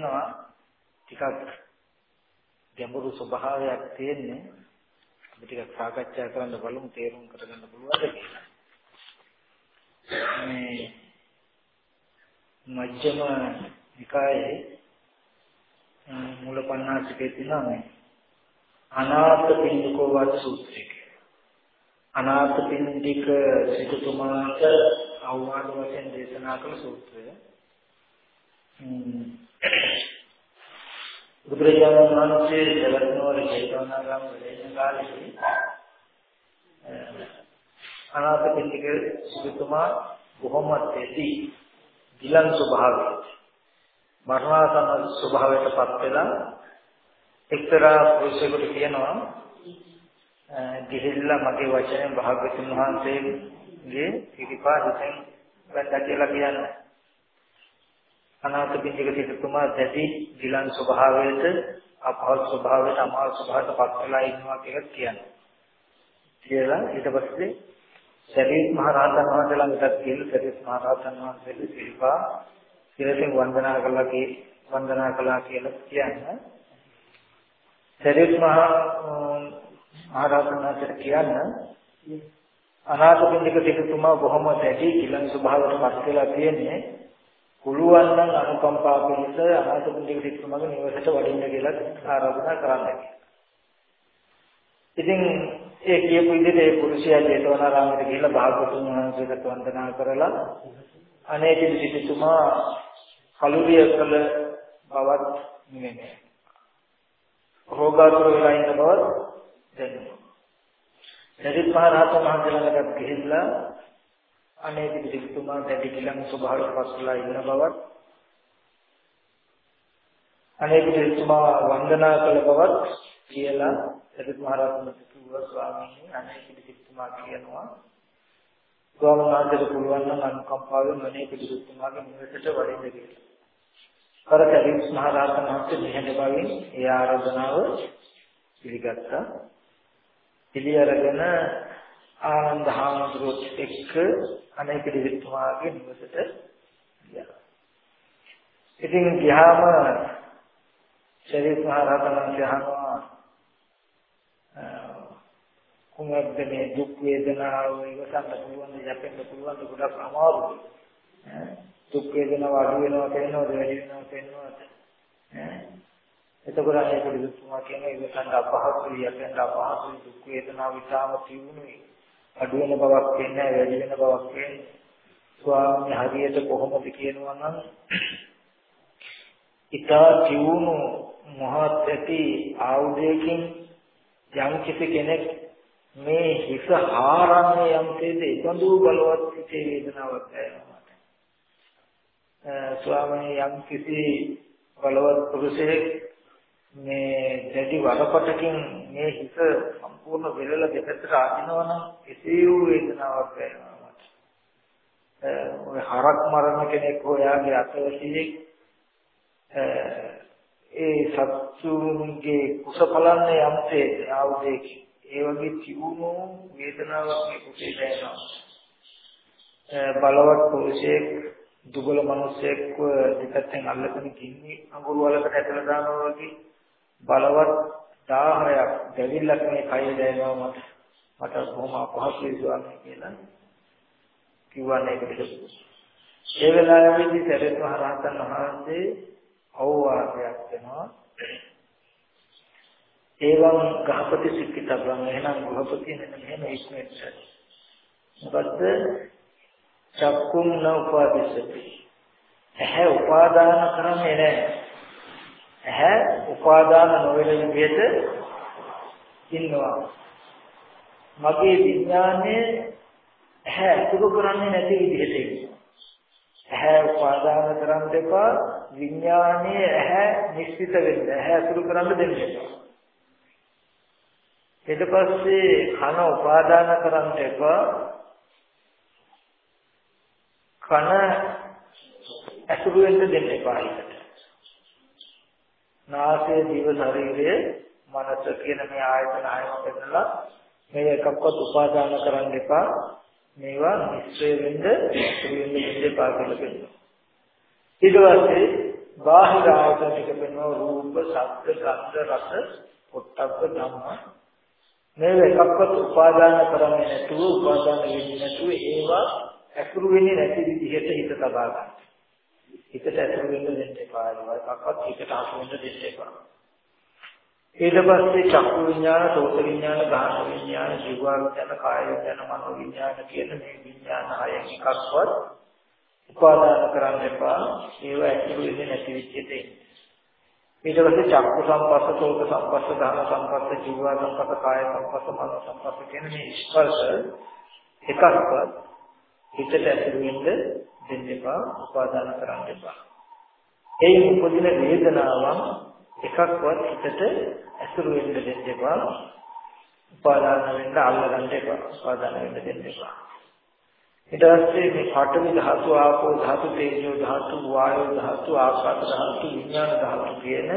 එනවා ටිකක් ගැඹුරු ස්වභාවයක් තියෙන්නේ අපි ටිකක් සාකච්ඡා කරන්න බලමු තේරුම් කරගන්න පුළුවන්ද කියලා. මේ මජ්ක්‍ධිම නිකායේ මූල පණ්ණාසිකේ තියෙනවා මේ අනාථ පින්ඩිකෝ වත් සූත්‍රය. අනාථ පින්ඩික සිටුතුමාට අවවාද වශයෙන් දේශනා කළ සූත්‍රය. බුදුරජාණන් වහන්සේ ජලනවර ජේතවනාරාම වැඩ කාලේ අනාථ පින්ඩික සිටුතුමා බොහොම තෙති ගිලන් ස්වභාවයට මරණාසන්න ස්වභාවයටපත් වෙලා එක්තරා පුරුෂයෙකුට කියනවා ගිහිල්ලා මගේ වචනෙන් භාග්‍යතුන් වහන්සේගේ පිරිපා හිතෙන් වැටලා කියලා කියන්නේ අනාථ පිටික සිටුමා දැඩි ගිලන් ස්වභාවයට අපහසු ස්වභාවයට අමාරු ස්වභාවයට පත් වෙලා ඉන්නවා කියලා කියන්නේ. කියලා ඊට පස්සේ සරිත් මහ රහතන් වහන්සේ ළඟට ගිහින් සරිත් මහ රහතන් වහන්සේගේ සිරිපා සිරසින් වන්දනා කළා කී වන්දනා කළා කියලා කියන්නේ. සරිත් මහ මහ රහතන් වහන්සේ කියන්නේ අනාථ පිටික සිටුමා බොහොම දැඩි ගිලන් ස්වභාවයට පත් වෙලා තියෙන්නේ පුළුවන් නම් අනුකම්පා පිණිස අනාථ පිටික සිටුමගේ නිවසට වඩින්න කියලා ආරාධනා කරන්න. ඉතින් ඒ කියපු විදිහට ඒ පුරුෂයා ජේතවනාරාමයට ගිහිල්ලා භාගතුන් වහන්සේට වන්දනා කරලා අනේ සිටුතුමා කලුරිය කළ බවත් නෙමෙයි. රෝගාතුර වෙලා ඉන්න බවත් දැනෙනවා. එදිත් මහ රහතන් වහන්සේ ළඟට ගිහිල්ලා අනේ පිළිතුමා දැඩි කිලම් ස්වභාවයට පස්සලා ඉන්න බවත් අනේ පිළිතුමා වන්දනා කළ බවත් කියලා සරිත් මහ රහතන් කිව්වා ස්වාමීනි අනේ පිළිතුමා කියනවා ස්වාමීන් වහන්සේට පුළුවන් නම් අනුකම්පාවෙන් අනේ පිළිතුමාගේ නිවසට වඩින්න කියලා. අර සරිත් මහ රහතන් වහන්සේ මෙහෙම බවින් ඒ ආරාධනාව පිළිගත්තා. පිළි අරගෙන ආනන්ද හාමුදුරුවොත් එක්ක අනේ පිළිවිතුමාගේ නිවසට ගියා. ඉතින් ගියාම ශරීර මහරහතන් වහන්සේ කුමක්ද මේ දුක් වේදනාව ඉවසන්න පුළුවන් යැපෙන්න පුළුවන් ගොඩක් අමාරුයි. දුක් වේදනාව අඩු වෙනවා කියනවාද වැඩි වෙනවා කියනවාද? එතකොට අනේ පිළිතුරුමා කියන ඉවසන්න අපහසුයි යැපෙන්න අපහසුයි දුක් වේදනාව විතාම තියුණුයි. අඩු වෙන බවක් වෙන්නේ වැඩි වෙන බවක් වෙන්නේ. ස්වාමීන් හරියට කොහොමද කියනවා නම් ඊතා තියුණු මහත් ඇති ආයුධයකින් යම් කිසි කෙනෙක් මේ හිස හාරන්නේ යම් තේද ඒබඳු බලවත් සිටේ වේදනාවක් දැනෙනවා. ස්වාමීන් යම් කිසි බලවත් පුරුෂයෙක් මේ දැඩි වරපටකින් මේ හිත සම්පූර්ණ වෙලලා දෙකට ආදිනවා නම් එසේ වූ වේදනාවක් දැනෙනවා මට. ඔය හරක් මරණ කෙනෙක් හොයාගේ අතවසියෙක් ඒ සත්තුන්ගේ කුසපලන්නේ යම්තේ ආවුදේ ඒ වගේ තිබුණු වේදනාවක් මේ කුසේ දැනෙනවා. බලවත් පුරුෂයෙක් දුබල මිනිසෙක්ව දෙපැත්තෙන් අල්ලගෙන ගින්නි අඟුරු වලකට ඇදලා දානවා වගේ බලවත් 1000ක් දෙවිල්ලක් මේ කය දැනෙනවා මට මට බොහොම අපහසුයි ස්වාමී කියලා කිව්වනේ ඒකට ඒ වෙලාවේදී සරියත් මහ රහතන් වහන්සේ අවවාදයක් දෙනවා. ඒවං ගහපති සික්කිතබ්බං එහෙනම් ගෘහපති මෙන්න මෙහෙම ඉක්මෙට මොකද්ද? චක්කුම් න උපාදිසති. ඇහැ උපාදාන කරන්නේ නැහැ. ඇහැ උපාදාන නොවන විදිහට ඉන්නවා. මගේ විඥානය ඇහැ අතුරු කරන්නේ නැති විදිහට ඉන්නවා. ඇහැ උපාදාන කරන් දෙපා විඥානයේ ඇහැ නිශ්චිත වෙන්න ඇහැ අතුරු කරන්න දෙන්න එපා. ඊට පස්සේ කන උපාදාන කරන් දෙපා කන අතුරු වෙන්න දෙන්න එපා ඒකට. නාසය දිව ශරීරය මනස කියන මේ ආයතන හයම පෙන්නලා මේ එකක්වත් උපාදාන කරන්න එපා මේවා නිශ්චය වෙන්න ඉතුරු වෙන්න දෙන්න එපා කියලා කියනවා ඊට පස්සේ බාහිර ආයතන ටික වෙනවා රූප, ශබ්ද, ගන්ධ, රස, පොට්ටබ්බ ධම්ම. මේ එකක්වත් උපාදාන කරන්නේ නැතුව, උපාදාන වෙන්නේ නැතුව ඒවා ඇසුරු වෙන්නේ නැති විදිහට හිත තබා ගන්න. හිතට ඇසුරු වෙන්න දෙන්න එපා. ඒකක්වත් හිතට අසු වෙන්න දෙන්න එපා. ඊට පස්සේ චක්කු විඥාන, සෝත විඥාන, ගාහන විඥාන, ජීව විඥාන, කාය විඥාන, මනෝ විඥාන කියන මේ විඥාන හයෙන් එකක්වත් උපාදාන කරන්න එපා. ඒව ඇතුළු වෙන්නේ නැති විදිහට ඊට පස්සේ චක්කු සංපස්ස, සෝත සංපස්ස, ගාහන සංපස්ස, ජීව සංපස්ස, කාය සංපස්ස, මනෝ සංපස්ස කියන මේ ස්පර්ශ එකක්වත් හිතට ඇතුළු වෙන්න දෙන්න එපා. උපාදාන කරන්න එපා. ඒ උපදින වේදනාවන් එකක්වත් හිතට ඇසුරු වෙන්න දෙන්න එපා. උපාදාන වෙන්න අල්ලගන්න එපා. උපාදාන වෙන්න දෙන්න එපා. ඊට පස්සේ මේ පඨවි ධාතු, ආපෝ ධාතු, තේජෝ ධාතු, වායෝ ධාතු, ආකාශ ධාතු, විඥාන ධාතු කියන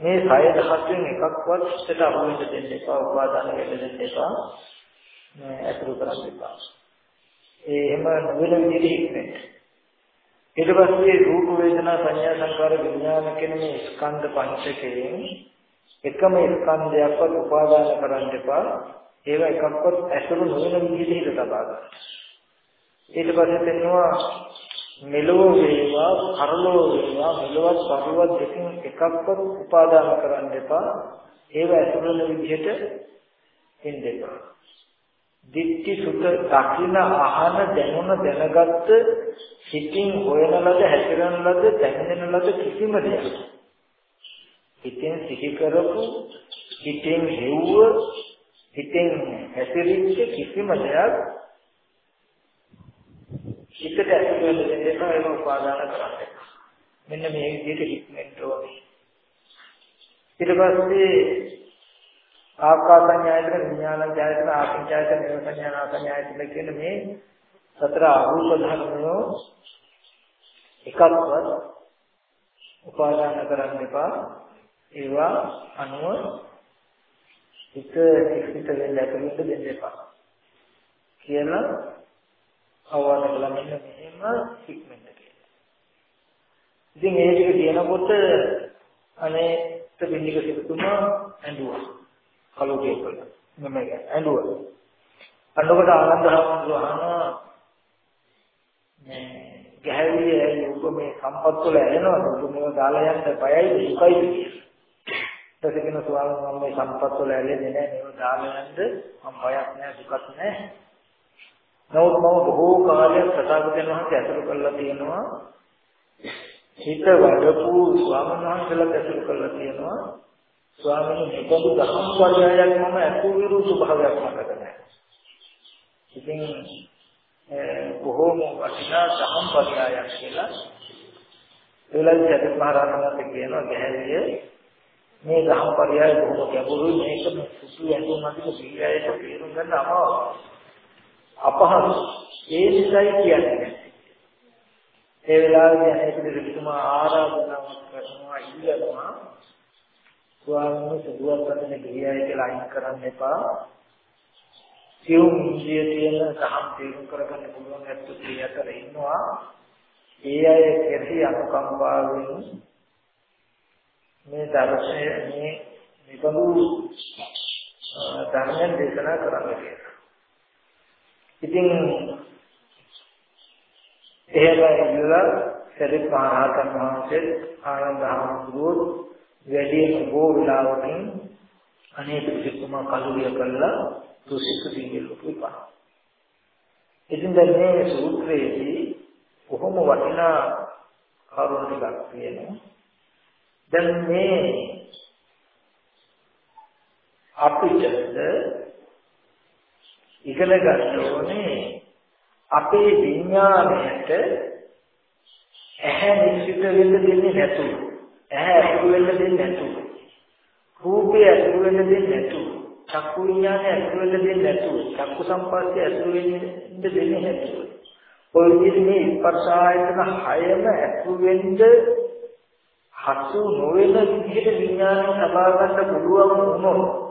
මේ සය ධාතුන් එකක්වත් හිතට අහු වෙන්න දෙන්න එපා. උපාදාන වෙන්න දෙන්න එපා. ඇසුරු කරන්න එපා. ඒ එහෙම නොවන විදිහට ඉක්මනට ඊට පස්සේ රූප වේදනා සංඥා සංකාර විඥාන කියන මේ ස්කන්ධ පංචකයෙන් එකම ස්කන්ධයක්වත් උපාදාන කරන්න එපා. ඒවා එකක්වත් ඇසුරු නොවන විදිහට හිත තබා ගන්න. ඊට පස්සේ තේනවා මෙලෝ වේවා කරලෝ වේවා මෙලවත් පරිවත් දෙකෙන් එකක්වත් උපාදාන කරන්න එපා. ඒවා ඇසුරු නොවන විදිහට ඉන්න එපා. දික්ටි සුත දකින්න අහන දැනුණ දැනගත්ත හිතින් හොයන ලද හැසිරෙන ලද දැනෙන ලද කිසිම දෙයක්. හිතෙන් සිහි කරපු හිතෙන් හෙව්ව හිතෙන් හැසිරිච්ච කිසිම දෙයක් හිතට ඇතුළත දෙන්න ඒක උපාදාන කරන්නේ මෙන්න මේ විදිහට හිතෙන්න ඕනේ. ඊට පස්සේ ආකාසඤ්ඤායතන විඥානඤ්ඤායතන ආකින්චායතන නිරසඤ්ඤානාසඤ්ඤායතන කියන මේ සතර අරූප ධර්මයෝ එකක්වත් උපාදාන කරන්න එපා ඒවා අනුව එක එක්සිත වෙන්න ඇතුළත දෙන්න එපා කියලා අවවාද කළා මෙන්න මෙහෙම ඉක්මනට කියලා. ඉතින් ඒ ටික කියනකොට අනේ පින්නික සිතුමා ඇඬුවා. කලෝකේ කළා. මම ඇඬුවා. අන්නකොට ආනන්ද හාමුදුරුවෝ මේ ගැහැවිය ඔබ මේ සම්පත් වල ඇලෙනවද? ඔබ මේව දාලා යන්න බයයි දුකයි කියලා. ඊටගෙන ස්වාමීන් වහන්සේ මේ සම්පත් වල ඇලෙන්නේ නැහැ. මේව දාලා යන්න මම බයක් නැහැ දුකක් නැහැ. නමුත් මම බොහෝ කාලයක් ප්‍රසාදයන් වහන්සේ ඇසුරු කරලා තියෙනවා. හිත වඩපු ස්වාමීන් වහන්සේලා ඇසුරු කරලා තියෙනවා. ස්වාමීන් වහන්සේ දහම් පරියායක් මම අකුරු ස්වභාවයක් මතක නැහැ. ඉතින් බොහෝම වටිනා දහම් පරියායක් කියලා ඒලයි ජගත් මහරහතන් කියනවා ගැහැලිය මේ දහම් පරියාය බොහොම ගැඹුරුයි මේක සුසු ඇතුම් අධික සීලයට තේරුම් ගන්න අමාරුයි. අපහසු ඒ නිසායි කියන්නේ. ඒ වෙලාවේදී අනේක දෙවිතුමා ආරාධනාවක් කරනවා ඉල්ලනවා ස්වාමීන් සුදුවක් කරන ගියයි කියලා අයින් කරන්න එපා. සියුම් ඉන්දිය තියෙන සහම් තේරුම් කරගන්න පුළුවන් ඇත්තු ක්‍රියාතර ඉන්නවා. ඒ අය කෙරෙහි අනුකම්පාවෙන් මේ දර්ශනය මේ නිබඳු ධර්මයන් දේශනා කරන්න කියලා. ඉතින් එහෙම ඉඳලා සරිත් මහ රහතන් වහන්සේ ආනන්ද හාමුදුරුවෝ වැඩි බොහෝ වෙලාවකින් අනේක සිතුමා කලුරිය කළා දුසිත දිවිලු පිපා. ඉතින් දැන් මේ සූත්‍රයේදී කොහොම වටිනා කරුණු ටිකක් තියෙනවා. දැන් මේ අපිට ඉගෙන ගන්න ඕනේ අපේ විඥාණයට ඇහැ නිශ්චිත වෙන්න දෙන්නේ නැතුව ඇහැ ඇතුළු වෙන්න දෙන්නේ නැතුව. රූපය ඇතුළු වෙන්න දෙන්නේ නැතුව. චක්කු විඥානය ඇතුළු වෙන්න දෙන්නේ නැතුව. චක්කු සංපස්සය ඇතුළු වෙන්න දෙන්නේ නැතුව. ඔය විදිහට මේ ස්පර්ශ ආයතන හයම ඇතුළු වෙන්න හසු නොවන විදිහට විඥානය සබා ගන්න පුළුවන් වුණොත්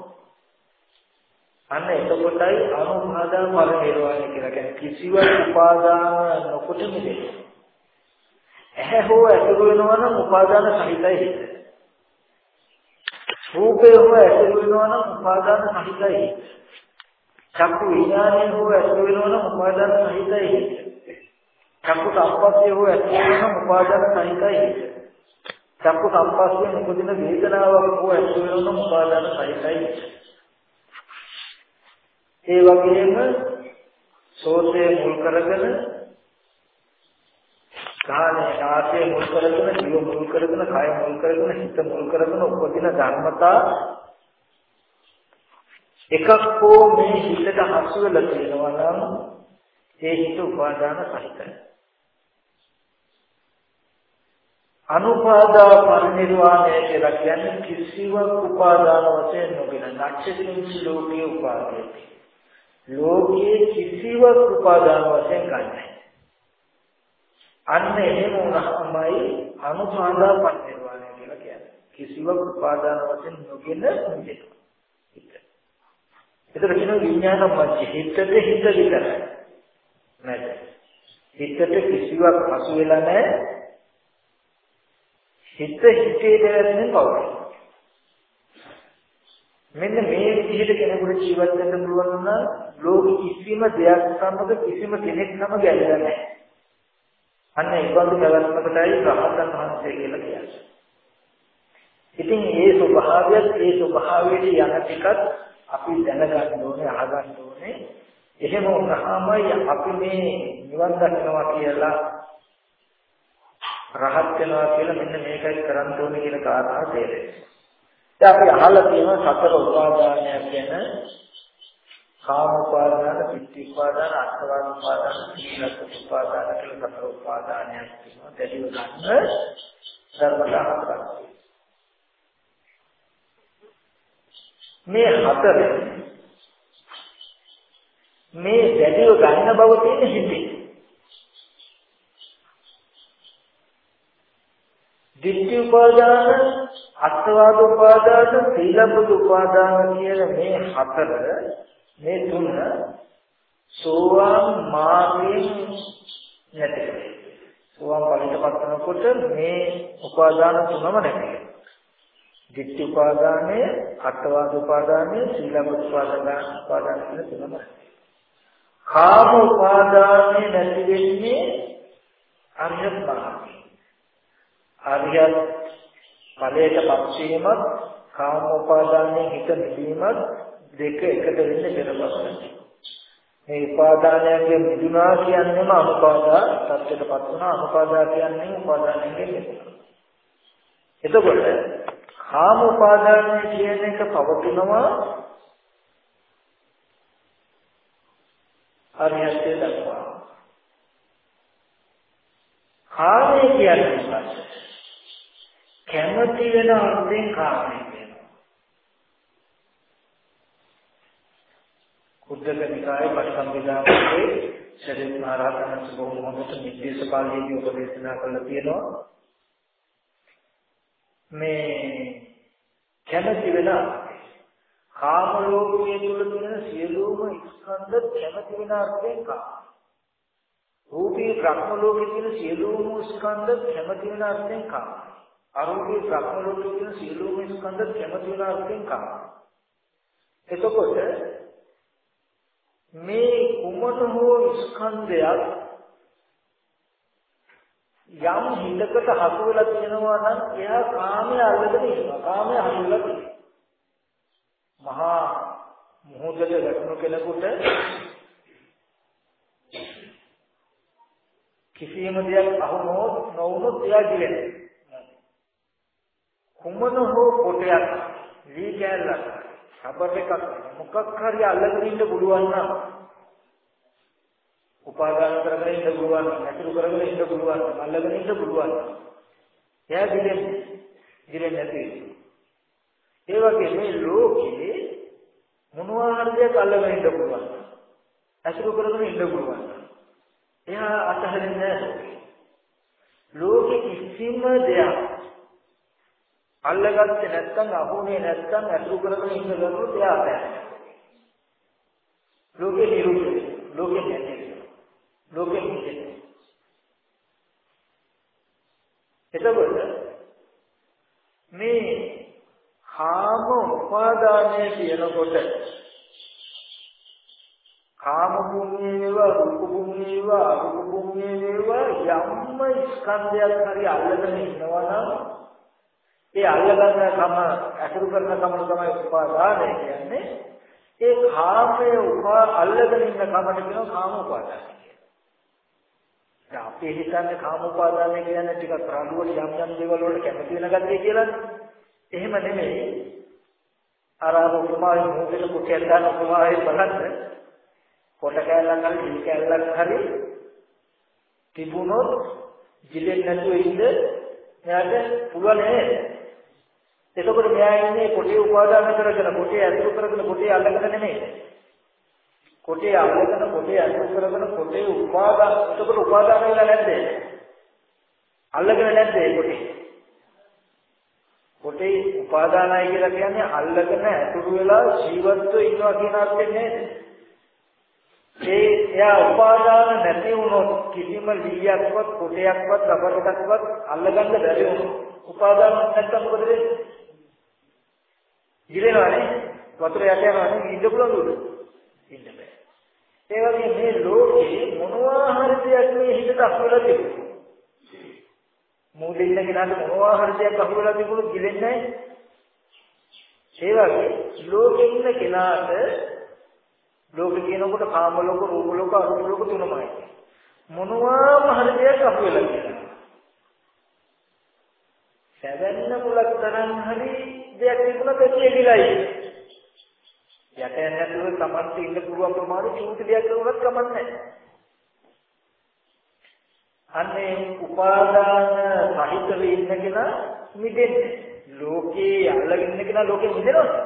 අන්න එතකොටයි අනුපාදා පරිනිර්වාණය කියලා කියන්නේ කිසිවක් උපාදාන නොකොට මිදෙන්නේ. ඇහැ හෝ ඇසුරු වෙනවා නම් උපාදාන සහිතයි හිත. රූපේ හෝ ඇසුරු වෙනවා නම් උපාදාන සහිතයි හිත. චක්කු විඥානය හෝ ඇසුරු වෙනවා නම් උපාදාන සහිතයි හිත. චක්කු සංපස්සේ හෝ ඇසුරු වෙනවා නම් උපාදාන සහිතයි හිත. චක්කු සංපස්සේ උපදින වේදනාවක් හෝ ඇසුරු වෙනවා නම් උපාදාන සහිතයි හිත. ඒ වගේම සෝතේ මුල් කරගෙන කාලේ නාසය මුල් කරගෙන දිව මුල් කරගෙන කය මුල් කරගෙන හිත මුල් කරගෙන උපදින ධර්මතා එකක් හෝ මේ හිතට හසු වෙලා තියෙනවා නම් ඒ හිත උපාදාන සහිතයි. අනුපාදා පරිනිර්වාණය කියලා කියන්නේ කිසිවක් උපාදාන වශයෙන් නොගෙන නැච්චකින් ලෝකයේ උපාදේති ලෝකයේ කිසිවක් උපාදාන වශයෙන් ගන්නෑ. අන්න එහෙම වුණාමයි අනුපාදා පරිනිර්වාණය කියලා කියන්නේ. කිසිවක් උපාදාන වශයෙන් නොගෙන නිදෙනවා. ඒතර කියන විඥාන මැජ හිතට හිත විතරයි. නැද. හිතට කිසිවක් අසු වෙලා නැහැ. හිත හිතේ දැනෙන පවතී. මෙන්න මේ විදිහට කෙනෙකුට ජීවත් වෙන්න පුළුවන් නම් ලෝක කිසිම දෙයක් සමග කිසිම කෙනෙක් සමග ගැලවෙන්නේ නැහැ. අන්න ඒ බඳු පැවැත්මකටයි රහතන් වහන්සේ කියලා කියන්නේ. ඉතින් ඒ ස්වභාවයත් ඒ ස්වභාවයට යන ටිකත් අපි දැනගන්න ඕනේ අහගන්න ඕනේ. එහෙම වුණාමයි අපි මේ නිවන් දකින්නවා කියලා රහත් වෙනවා කියලා මෙන්න මේකයි කරන්න ඕනේ කියන කාරණා තේරෙන්නේ. දැන් අපි අහලා තියෙනවා සතර උපාදානයක් ගැන කාම උපාදාන, පිටි උපාදාන, අත්වාද උපාදාන, සීලත් උපාදාන කියලා සතර උපාදානයක් තියෙනවා. දැඩිව ගන්න ධර්මතා හතරක්. මේ හතර මේ දැඩිව ගන්න බව තියෙන හිතේ. ditthi උපාදාන, අත්වාද උපාදාන, සීලබ්බ උපාදාන කියන මේ හතර මේ තුන සෝවාන් මාර්ගයෙන් නැති සෝවාන් ඵලයටපත් වෙනකොට මේ උපාදාන තුනම නැති ditthi උපාදානය, අට්ඨවාද උපාදානය, සීලබ්බ උපාදාන උපාදාන කියන තුනම කාම උපාදානය නැති වෙන්නේ අරියත් මාර්ගය. අරියත් ඵලයටපත් වීමත් කාම උපාදානයේ හිත නිවීමත් දෙක එකට වෙන්න පෙරපසන. මේ උපාදානයන්ගේ මිදුනා කියන්නේම අනුපාදා තත්ත්වයටපත් වුණා අනුපාදා කියන්නේ උපාදානයන්ගේ මිදුනා. එතකොට කාම උපාදානය කියන එක පවතිනවා හරියට දක්වා. කාමය කියන්නේ කැමති වෙන අර්ථයෙන් කාමය උද්දක නිකායේ පටිසම්භිදාමයේ ශරීර මහරහතන් බොහොම හොඳට නිර්දේශ පාළියේදී උපදේශනා කරලා තියෙනවා මේ කැමැති වෙලා කාම ලෝකයේ තුල තියෙන සියලුම ස්කන්ධ කැමැති වෙන අර්ථයෙන් කාම රූපී බ්‍රහ්ම ලෝකයේ තියෙන සියලුම ස්කන්ධ කැමැති වෙන අර්ථයෙන් කාම අරූපී බ්‍රහ්ම ලෝකයේ තියෙන සියලුම ස්කන්ධ කැමැති වෙන අර්ථයෙන් කාම එතකොට මේ කුමන හෝ ස්කන්ධයක් යම් හිතකට හසු වෙලා තියෙනවා නම් එයා කාමයේ අල්ලගෙන ඉන්නවා. කාමයේ හසු වෙලා තියෙනවා. මහා මොහොතේ වැටුණු කෙනෙකුට කිසියම් දෙයක් අහු නොවොත් නොවුනොත් එයා ගිලෙනවා කුමන හෝ කොටයක් වී කැලක් සබර් එකක් මොකක් හරි අල්ලගෙන ඉන්න පුළුවන් නම් උපාදාන කරගෙන ඉන්න පුළුවන් නැතුරු කරගෙන ඉන්න පුළුවන් අල්ලගෙන ඉන්න පුළුවන් එයා දිලෙන්නේ දිලෙන්නේ නැති ඒ වගේ මේ ලෝකේ මොනවා හරි දෙයක් අල්ලගෙන ඉන්න පුළුවන් ඇසුරු කරගෙන ඉන්න පුළුවන් එයා අතහරින්නේ නැහැ ලෝකෙ කිසිම දෙයක් අල්ලගත්තේ නැත්නම් අහුනේ නැත්නම් අතුරු කරගෙන ඉන්න ගමන් එයා අපැයි. ලෝකේ නිරුද්ධ ලෝකේ නැති ලෝකේ නිත්‍ය එතකොට මේ කාම උපාදානය කියනකොට කාම භූමියේ වේවා රූප භූමියේ වේවා අරූප භූමියේ වේවා යම්ම ස්කන්ධයක් හරි අල්ලගෙන ඉන්නවා නම් ඒ අල්ලගන්න කම අසුරු කරන කම තමයි උපාදානය කියන්නේ ඒ කාමයේ උපා අල්ලගෙන ඉන්න කමට කියනවා කාම උපාදානය දැන් අපි හිතන්නේ කාම උපාදානය කියන්නේ ටිකක් රණුවට යම් යම් දේවල් වලට කැමති වෙන ගතිය කියලානේ. එහෙම නෙමෙයි. අර අර උපමාවේ මොකද කොටයක් ගන්න උපමාවේ බලන්න. කොට කැලලක් හරි දිල් කැලලක් හරි තිබුණොත් ජීලෙන් නැතුව ඉන්න එයාට පුළුවන් නේද? එතකොට මෙයා ඉන්නේ කොටේ උපාදාන කරගෙන කොටේ ඇතුළු කරගෙන කොටේ අල්ලගෙන නෙමෙයි. කොටේ අල්ලගෙන කොටේ අසු කරගෙන කොටේ උපාදාන එතකොට උපාදාන වෙලා නැද්ද? අල්ලගෙන නැද්ද ඒ කොටේ? කොටේ උපාදානයි කියලා කියන්නේ අල්ලගෙන ඇතුළු වෙලා ජීවත්ව ඉන්නවා කියන අර්ථයෙන් නේද? ඒ එයා උපාදාන නැති වුණොත් කිසිම ලීයක්වත් කොටයක්වත් රබර් එකක්වත් අල්ලගන්න බැරි වුණොත් උපාදාන නැත්තම් මොකද වෙන්නේ? ගිරෙනවානේ වතුර යට යනවානේ ඉන්න පුළුවන් දුර. ඉන්න බෑ. ඒ වගේ මේ ලෝකේ මොනවා හරි දෙයක් මේ හිතට අහුවෙලා තිබුණා. මූලෙ ඉන්න කෙනාට මොනවා හරි දෙයක් අහුවෙලා තිබුණොත් ගිලෙන්නේ නැහැ. ඒ වගේ ලෝකෙ ඉන්න කෙනාට ලෝක කියනකොට කාම ලෝක, රූප ලෝක, අරූප ලෝක තුනමයි. මොනවාම හරි දෙයක් අහුවෙලා තියෙනවා. සැවැන්න මුලක් තරම් හරි දෙයක් තිබුණත් ඒක එළිලයි. යට නැතුව Tamanට ඉන්න පුළුවන් ප්‍රමාණය චූටි දෙයක් කරුණත් කමන්නේ අන්නේ උපාදාන සහිතව ඉන්නගෙන මිදෙන්නේ. ලෝකේ අල්ලගෙන ඉන්නගෙන ලෝකෙ මිදෙනවා.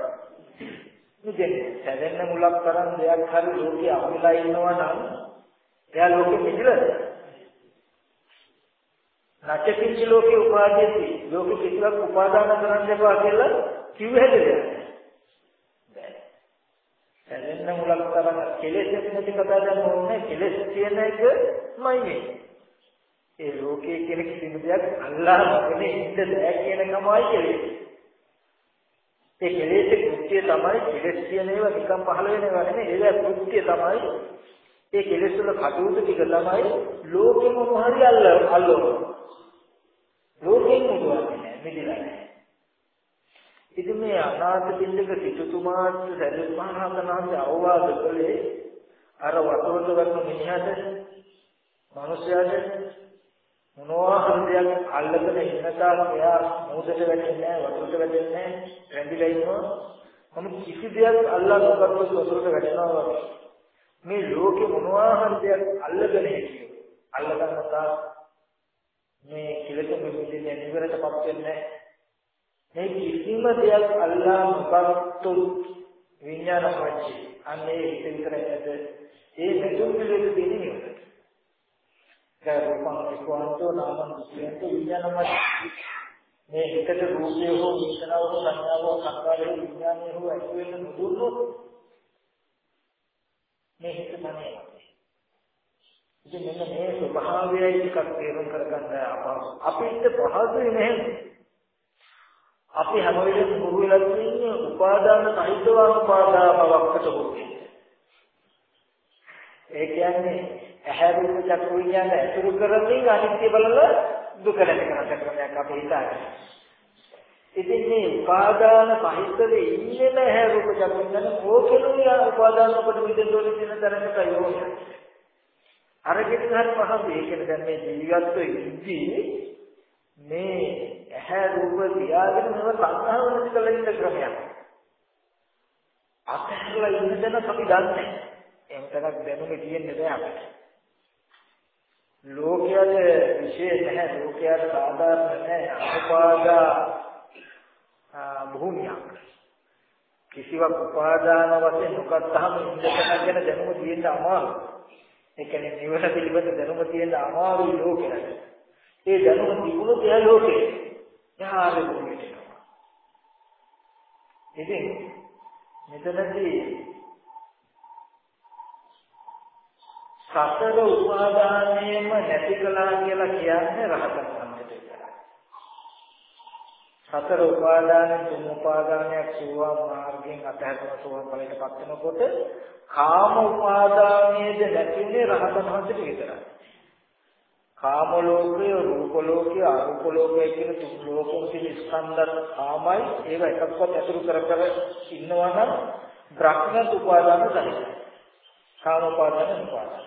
මිදෙන්නේ. සැදෙන්න මුලක් තරම් දෙයක් හරි ලෝකේ අවිලා ඉන්නවා නම් එයා ලෝකෙ මිදෙලද නැචකින්ච ලෝකේ උපාදීති ලෝකෙ කිසිවක් උපාදාන කරන්න එපා කියලා කිව්වෙද හැදෙන්න මුලක් තරම් කෙලෙස් නැති කතා කරන්න ඕනේ කෙලෙස් කියන එකමයි මේ. ඒ ලෝකයේ කියන කිසිම දෙයක් අල්ලා නොගෙන ඉන්න බෑ කියන කමයි කෙලෙස්. ඒ කෙලෙස් කෘත්‍යය තමයි කෙලෙස් කියන ඒවා නිකම් පහළ වෙනවා නෙමෙයි ඒක කෘත්‍යය තමයි. ඒ කෙලෙස් වල කටයුතු ටික තමයි ලෝකෙම මොහරි අල්ල අල්ලනවා. ලෝකෙන් මුදවන්නේ මිදිලා නෑ. ඉතින් මේ අනාථ පිළික සිටුතුමාට සරියුත් මහ රහතන්වහන්සේ අවවාද කළේ අර වතුරට වත්න මිනිහට මිනිස්යාට මොනවා හරි දෙයක් අල්ලගෙන ඉන්නතාව එයා මෝදට වැටෙන්නේ නැහැ වතුරට වැටෙන්නේ නැහැ රැඳිලා ඉන්නවා. මම කිසි දෙයක් අල්ලා නොගත්තොත් වතුරට වැටෙනවා වගේ. මේ ලෝකේ මොනවා හරි දෙයක් අල්ලගෙන හිටියෝ අල්ලගන්න තා මේ කිලක මෙන්නේ නිවරටපත් වෙන්නේ නැහැ. මේ කිසිම දෙයක් අල්ලා නොගත්තු විඥාන පච්චි අන්නේ හිත විතරයි ඇද ඒ මෙතුන් පිළිවෙල දෙන්නේ නෙවෙයි ගරුපං එක්වන්තෝ නාමං සියන්ත විඥානමත් මේ හිතට රූපය හෝ වේදනාව හෝ සංඥාව හෝ සංකාරය විඥානය හෝ ඇති වෙන නුදුන්නොත් මේ හිත මනේ ඉතින් මෙන්න මේ ස්වභාවයයි ටිකක් තේරුම් කරගන්න අපිට පහසුයි නැහැ අපි හැම වෙලේම හුරු වෙලා තියෙන්නේ උපාදාන සහිතව උපාදා බවකට හොන්නේ. ඒ කියන්නේ ඇහැ රූප චක්කු විඥාන ඇසුරු කරමින් අනිත්‍ය බලල දුක නැති කරන ක්‍රමයක් අපි හිතන්නේ. ඉතින් මේ උපාදාන සහිතව ඉන්නේ නැහැ රූප චක්කු විඥාන ඕකෙනුයි උපාදාන කොට විදෙන්න තියෙන තරමට යෝගය. අර කිසිම හරි පහසු ඒකෙන් දැන් මේ ජීවිතයේ ඉඳී මේ ඇහැ රූප තියාගෙන මේව සංහව නැති කරලා ඉන්න ක්‍රමයක්. අතහැරලා ඉන්න දැන අපි දන්නේ. එම්තරක් දැනුමේ තියෙන්නේ නැහැ අපිට. ලෝකයේ විශේෂ නැහැ ලෝකයේ සාධාරණ නැහැ අනුපාදා භූමියක්. කිසිවක් උපාදාන වශයෙන් නොකත්තාම ඉඳලා ගැන දැනුම තියෙන්න අමාරුයි. ඒ කියන්නේ නිවන පිළිබඳ දැනුම තියෙන්න අමාරුයි ලෝකෙට. ඒ දැනුම තිබුණොත් එයා ලෝකේ. එයා ආර්ය භූමියට එනවා. ඉතින් මෙතනදී සතර උපාදානයේම නැති කළා කියලා කියන්නේ රහතන් වහන්සේට විතරයි. සතර උපාදාන තුන් උපාදානයක් සෝවාන් මාර්ගයෙන් අතහැරන සෝවාන් ඵලයට පත් වෙනකොට කාම උපාදානයේද නැතිනේ රහතන් වහන්සේට විතරයි. කාම ලෝකය, රූප ලෝකය, අරූප ලෝකය කියන තුන් ලෝකෙම තියෙන ස්කන්ධත් කාමයි ඒව එකක්වත් ඇතුළු කර කර ඉන්නවා නම් බ්‍රහ්මත් උපාදාන සහිතයි. කාම උපාදාන උපාදාන.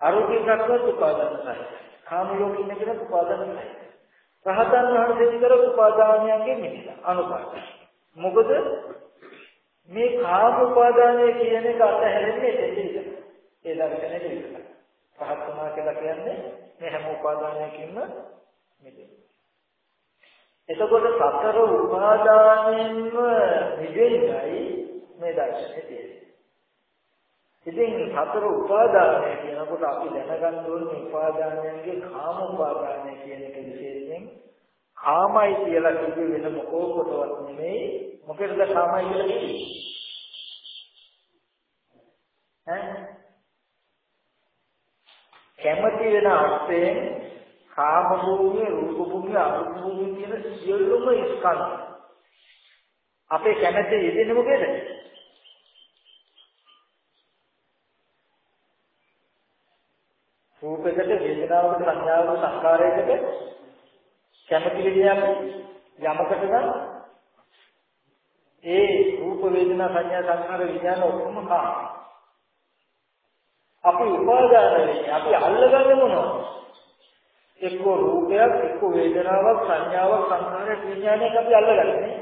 අරූපී බ්‍රහ්මත් උපාදාන සහිතයි. කාම ලෝකෙ ඉන්න කෙනෙක් උපාදාන සහිතයි. රහතන් වහන්සේ විතර උපාදානයන්ගෙන් මිදලා අනුපාතයි. මොකද මේ කාම උපාදානය කියන එක අතහැරෙන්නේ දෙන්නේ. ඒ දර්ශනේ විතරයි. රහත් වුණා කියලා කියන්නේ මේ හැම උපාදානයකින්ම මිදෙන්න. එතකොට සතර උපාදානයෙන්ම මිදෙන්නයි මේ දර්ශනේ තියෙන්නේ. ඉතින් සතර උපාදානය කියනකොට අපි දැනගන්න ඕනේ උපාදානයන්ගේ කාම උපාදානය කියන එක විශේෂයෙන් කාමයි කියලා කිව්වේ වෙන මොකෝකටවත් නෙමෙයි මොකේද කාමයි කියලා කිව්වේ ඈ කැමති වෙන අර්ථයෙන් කාම භූමිය රූප භූමිය අරූප භූමිය කියන සියලුම ස්කන්ධ අපේ කැමැති යෙදෙන්නේ මොකේද රූපයකට වේදනාවකට සංඥාවකට සංකාරයකට කැමති විදියක් යමකට නම් ඒ රූප වේදනා සංඥා සංකාර විඥාන ඔක්කොම කාම. අපි උපාදාන වෙන්නේ අපි අල්ලගන්නේ මොනවද? එක්ක රූපයක් එක්ක වේදනාවක් සංඥාවක් සංකාරයක් විඥානයක් අපි අල්ලගන්නේ.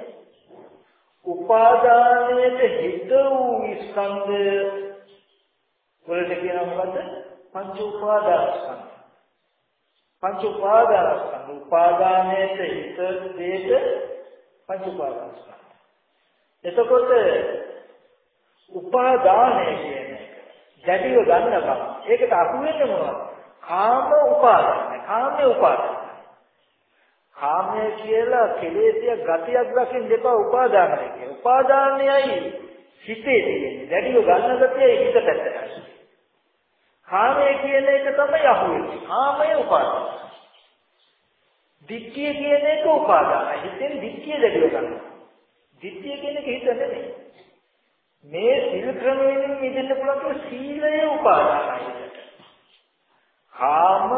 උපාදානයේ හිත වූ ස්කන්ධ වලට කියනවා මොකද්ද? පංච උපාදානස්කන්ධ පංච උපාදානස්කන්ධ උපාදානයේ හිත දෙයට පංච උපාදානස්කන්ධ එතකොට උපාදානය කියන්නේ ජඩිව ගන්නකම් ඒකට අහු වෙන්නේ මොනවද කාම උපාදාන කාමයේ උපාදාන කාමයේ කියලා කෙලෙසිය ගතියක් දකින්න දෙපා උපාදානය කියන උපාදානයයි හිතේ තියෙන්නේ ජඩිව ගන්න ගතියයි හිත පැත්තට කාමය කියන එක තමයි අහුවෙන්නේ. කාමය උපාදාන. දික්කිය කියන එක උපාදාන. හිතෙන් දික්කිය දැඩිව ගන්නවා. දික්කිය කියන එක හිත නෙමෙයි. මේ සිල් ක්‍රමයෙන් මිදෙන්න පුළුවන් සීලය උපාදානයි. කාම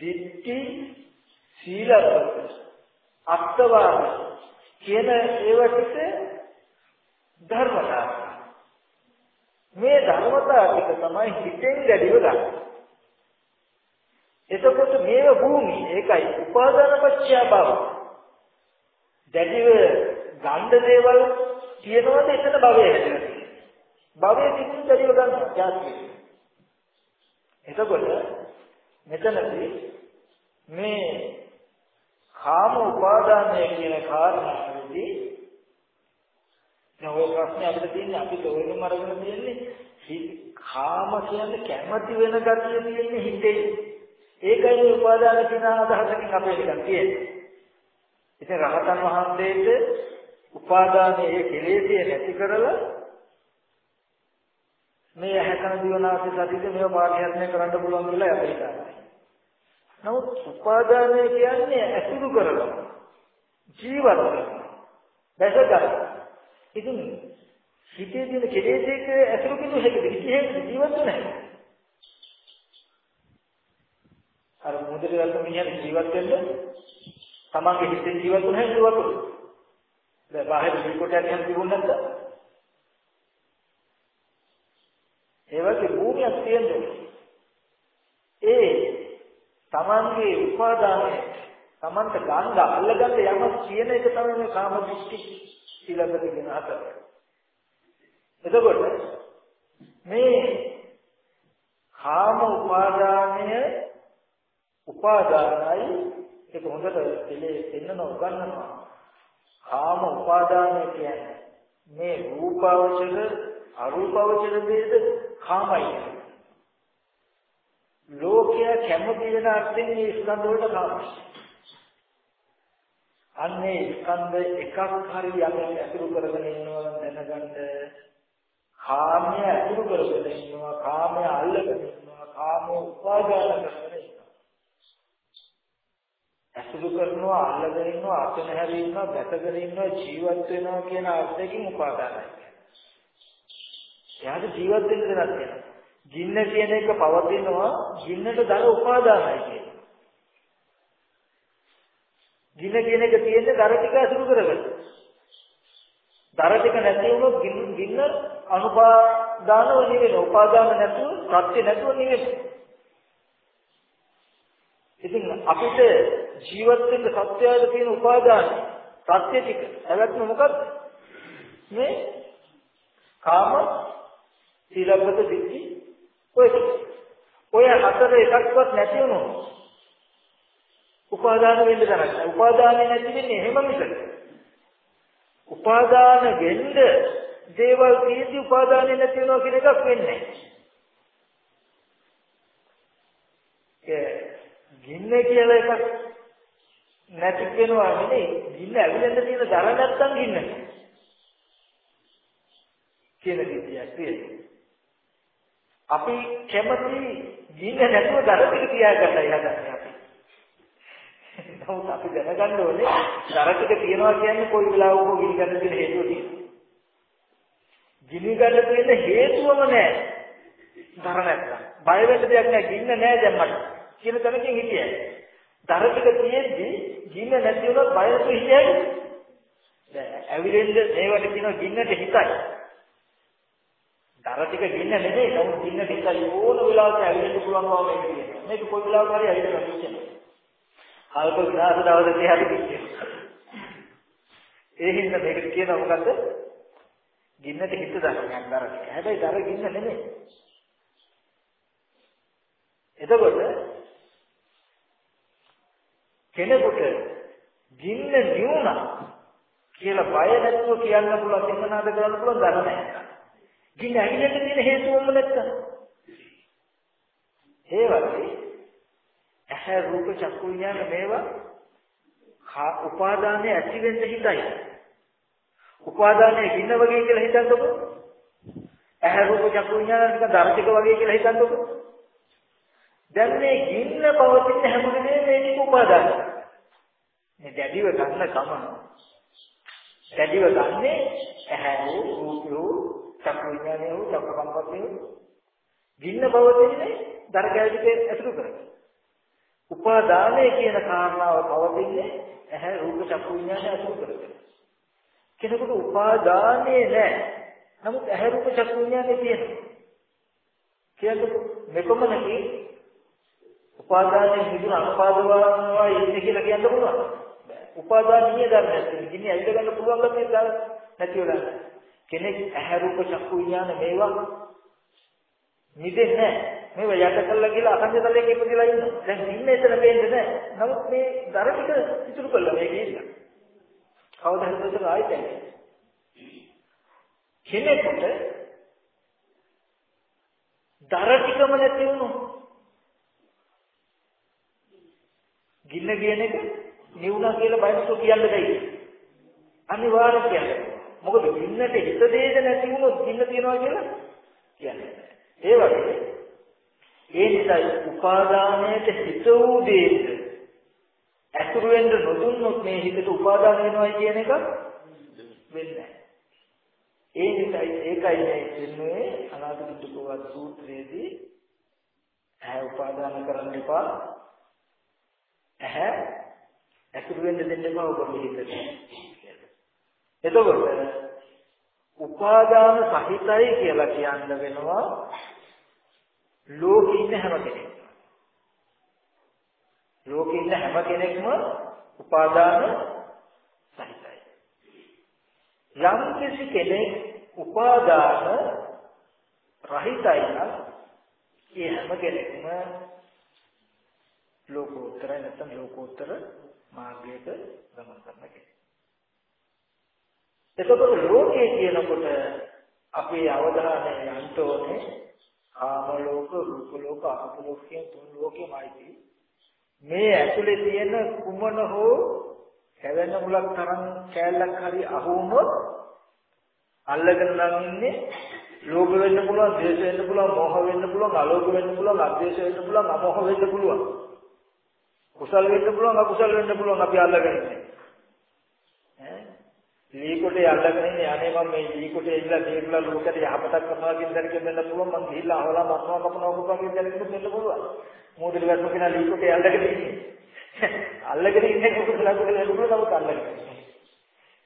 දික්ටි සීලවත් අත්වාද කියන ඒවට ධර්මතාවය මේ ධර්මතා ටික තමයි හිතෙන් ගැඩිව ගන්න. එතකොට මේව භූමි ඒකයි උපාදානපච්චය බව. දැඩිව ගන්න දේවල් කියනවාද එතන භවය හැදෙනවා. භවය තිබුණු දරිව ගන්න ජාතිය. එතකොට මෙතනදී මේ කාම උපාදානය කියන කාරණාවේදී දැන් ඔය ප්‍රශ්නේ අපිට තියෙන්නේ අපි තෝරගෙන අරගෙන තියෙන්නේ කාම කියන්නේ කැමති වෙන ගතිය තියෙන්නේ හිතේ. ඒකයි මේ උපාදාන කියන අදහසකින් අපේ එකක් තියෙන්නේ. ඉතින් රහතන් වහන්සේට උපාදානයේ ඒ කෙලෙසිය නැති කරලා මේ ඇහැකන දිවනාසය සතිද මේව පාඨයන්ය කරන්න පුළුවන් කියලා අපිට හිතනවා. නමුත් උපාදානය කියන්නේ අසුරු කරලා ජීවත් කරනවා. දැස ගන්නවා. ඉතින් හිතේ තියෙන කෙලෙස් එක ඇසුරු කිව්ව හැකද හිතේ ජීවත් නැහැ. අර මොහොතේ ගත්ත මිනිහට ජීවත් වෙන්න තමන්ගේ හිතේ ජීවත් වෙන හැටි ජීවත් වෙන්න. දැන් බාහිර විකොටයක් යන තිබුණ නැද්ද? ඒ වගේ භූමියක් තියෙන්නේ. ඒ තමන්ගේ උපාදානය තමන්ට ගන්න අල්ලගන්න යමක් කියන එක තමයි මේ කාම දෘෂ්ටි ඊළඟට කියන හතර. එතකොට මේ කාම උපාදානය උපාදානයි ඒක හොඳට පිළේ දෙන්නන උගන්වනවා. කාම උපාදානය කියන්නේ මේ රූපාවචර අරූපාවචර ભેද කාමයි. ලෝකයේ කැමති වෙන අර්ථයෙන් මේ ස්කන්ධ වලට කාමයි. අන්නේ ස්කන්ධ එකක් හරි යමෙක් ඇතුළු කරගෙන ඉන්නවා දැනගන්න කාමය ඇතුළු කරගෙන ඉන්නවා කාමය අල්ලගෙන ඉන්නවා කාම උපාදාන කරගෙන ඉන්නවා අසුරු කරනවා අල්ලගෙන ඉන්නවා අතන හැරී ඉන්නවා ගැටගෙන ඉන්නවා ජීවත් වෙනවා කියන අර්ථයෙන් උපාදානයි. එයාට ජීවත් වෙන්න දෙයක් නැහැ. ජින්න කියන එක පවතිනවා ජින්නට දර උපාදානයි කියන්නේ. ජින්න කියන එක තියෙන්නේ දර ටික අසුරු කරගෙන. දර ටික නැති වුණොත් ගින්න අනුපාදානව නෙවෙයි උපාදාන නැතුව සත්‍ය නැතුව නෙවෙයි. ඉතින් අපිට ජීවත් වෙන්න සත්‍යයද තියෙන උපාදාන සත්‍ය ටික. එවත්ම මොකද්ද? මේ කාම සීලබ්බත දිට්ඨි ඔය ඔය හතර එකක්වත් නැති වුණොත් උපාදාන වෙන්න තරක් නැහැ. උපාදානෙ නැති වෙන්නේ එහෙම මිසක. උපාදාන වෙන්න දේවල් තියෙද්දි උපාදානෙ නැති වෙනවා කියන එකක් වෙන්නේ නැහැ. ගින්න කියලා එකක් නැති වෙනවා නෙමෙයි. ගින්න ඇවිලෙන්න තියෙන දර නැත්තම් ගින්න. කියන විදියක් තියෙනවා. අපි කැමති ගින්න නැතුව දර ටික තියාගන්නයි හදන්නේ අපි. නමුත් අපි දැනගන්න ඕනේ දර ටික තියනවා කියන්නේ කොයි වෙලාවක ගිනි ගන්න තියෙන හේතුව තියෙනවා ගිනි ගන්න තියෙන හේතුවම නැහැ දර නැත්තම්. බය වෙන්න දෙයක් නැහැ ගින්න නැහැ දැන් මට. කියන තැනකින් හිටියයි. දරටික තියෙද්දි ගින්න නැති වුණොත් බයතු හිටියයි. දැන් ඇවිලෙන්න මේවට කියන ගින්නට හිතයි. දරටික ගින්න නෙමෙයි නමුත් ගින්නට හිතයි ඕන වෙලාවක ඇවිලෙන්න පුළුවන් බව මේක කියනවා. මේක කොයි වෙලාවක හරි ඇවිලෙනවා කියන්නේ. කල්ප විනාශ දවසේ හරි කියනවා. ඒ හින්දා මේකට කියනවා මොකද්ද? ගින්නට හිත දානවා දරටික. හැබැයි දර ගින්න නෙමෙයි. එතකොට කෙනෙකුට ගින්න නියුණා කියලා බය නැතුව කියන්න පුළුවන් සිංහනාද කරන්න පුළුවන් ධර්ම නැහැ. ගින්න ඇවිල්ලා තියෙන හේතුවම නැත්තම්. ඒ වගේ ඇහැ රූප චක්කු විඥාන මේවා උපාදානයේ ඇති වෙන්න හිතයි. උපාදානයේ ගින්න වගේ කියලා හිතන්නකො. ඇහැ රූප චක්කු විඥාන නිකන් ධර්මික වගේ කියලා හිතන්නකො. දැන් මේ ගින්න පවතින හැම වෙලේම මේක උපාදාන. මේ දැඩිව ගන්න කම. දැඩිව ගන්නේ ඇහැ වූ රූප වූ චක්කු විඥානය වූ චක්ක සම්පස්සේ ගින්න පවතින්නේ දරකැවිදිකේ ඇසුරු කරගෙන. උපාදානය කියන කාරණාව පවතින්නේ ඇහැ රූප චක්කු විඥානය ඇසුරු කරගෙන. කෙනෙකුට උපාදානේ නැහැ. නමුත් ඇහැ රූප චක්කු විඥානේ තියෙනවා. කියන්නේ මෙකොමනකී උපාදානයේ මිදුන අනුපාදවනවා ඉන්නේ කියලා කියන්න පුළුවන්. උපාදානීය ධර්මයක් ඉන්නේ ඇවිද ගන්න පුළුවන් ගමනේ නැති වෙලා. කෙනෙක් ඇහැ රූප චක්කු විඥාන මේවා නිදෙන්නේ මේවා යට කළා කියලා අකන්දතලයෙන් ඉපදිලා ඉන්නවා. දැන් ඉන්නේ එතන වෙන්නේ නැහැ. නමුත් මේ දර ටික ඉතුරු කළා මේක ඉන්න. කවදා හරි උදේට ආයෙත් එන්නේ. කෙනෙකුට දර ටිකම නැති වුණොත් ගින්න කියන එක නිවුණා කියලා බයිස්කෝ කියන්න බැයි. අනිවාර්යෙන් කියන්න. මොකද ගින්නට හිත දෙයද නැති වුණොත් ගින්න තියනවා කියලා කියන්නේ. ඒ වගේ ඒ නිසා උපාදානයට හිත වූ දෙයක ඇසුරු වෙන්න නොදුන්නොත් මේ හිතට උපාදාන වෙනවා කියන එක වෙන්නේ නැහැ. ඒ නිසා ඒකයි මේ දෙන්නේ අනාථ පිටකවත් සූත්‍රයේදී ඇහැ උපාදාන කරන්න එපා ඇහැ ඇසුරු වෙන්න දෙන්න එපා ඔබගේ හිතට. එතකොට උපාදාන සහිතයි කියලා කියන්න වෙනවා ලෝකේ ඉන්න හැම කෙනෙක්ම. ලෝකේ ඉන්න හැම කෙනෙක්ම උපාදාන සහිතයි. යම් කිසි කෙනෙක් උපාදාන රහිතයි නම් ඒ හැම කෙනෙක්ම ලෝකෝත්තර නැත්නම් ලෝකෝත්තර මාර්ගයක ගමන් කරන කෙනෙක්. එතකොට ලෝකයේ කියනකොට අපේ අවධානය යන්න ඕනේ කාම ලෝක, රූප ලෝක, අරූප ලෝක කියන තුන් ලෝකෙමයි. මේ ඇතුලේ තියෙන කුමන හෝ හැවෙන මුලක් තරම් කෑල්ලක් හරි අහුවුනොත් අල්ලගෙන නම් ඉන්නේ ලෝභ වෙන්න පුළුවන්, ද්වේෂ වෙන්න පුළුවන්, මෝහ වෙන්න පුළුවන්, අලෝභ වෙන්න පුළුවන්, අද්වේෂ වෙන්න පුළුවන්, අමෝහ වෙන්න පුළුවන්. කුසල වෙන්න පුළුවන් අකුසල වෙන්න පුළුවන් අපි අල්ලගෙන ඉන්නේ. ඈ ලී කොටේ අල්ලගෙන ඉන්නේ අනේ මම මේ ලී කොටේ ඉඳලා දීලා ලෝකයට යහපතක් කරනවා කියන දණක වෙන්න පුළුවන් මං ගිහිල්ලා අහවලා මරනවා කපනවා කපනවා කියන දණක වෙන්න පුළුවන්. මොකද වැටු කෙනා ලී කොටේ අල්ලගෙන ඉන්නේ. අල්ලගෙන ඉන්නේ කුසල කුසල වෙන්න පුළුවන් නමුත් අල්ලගෙන.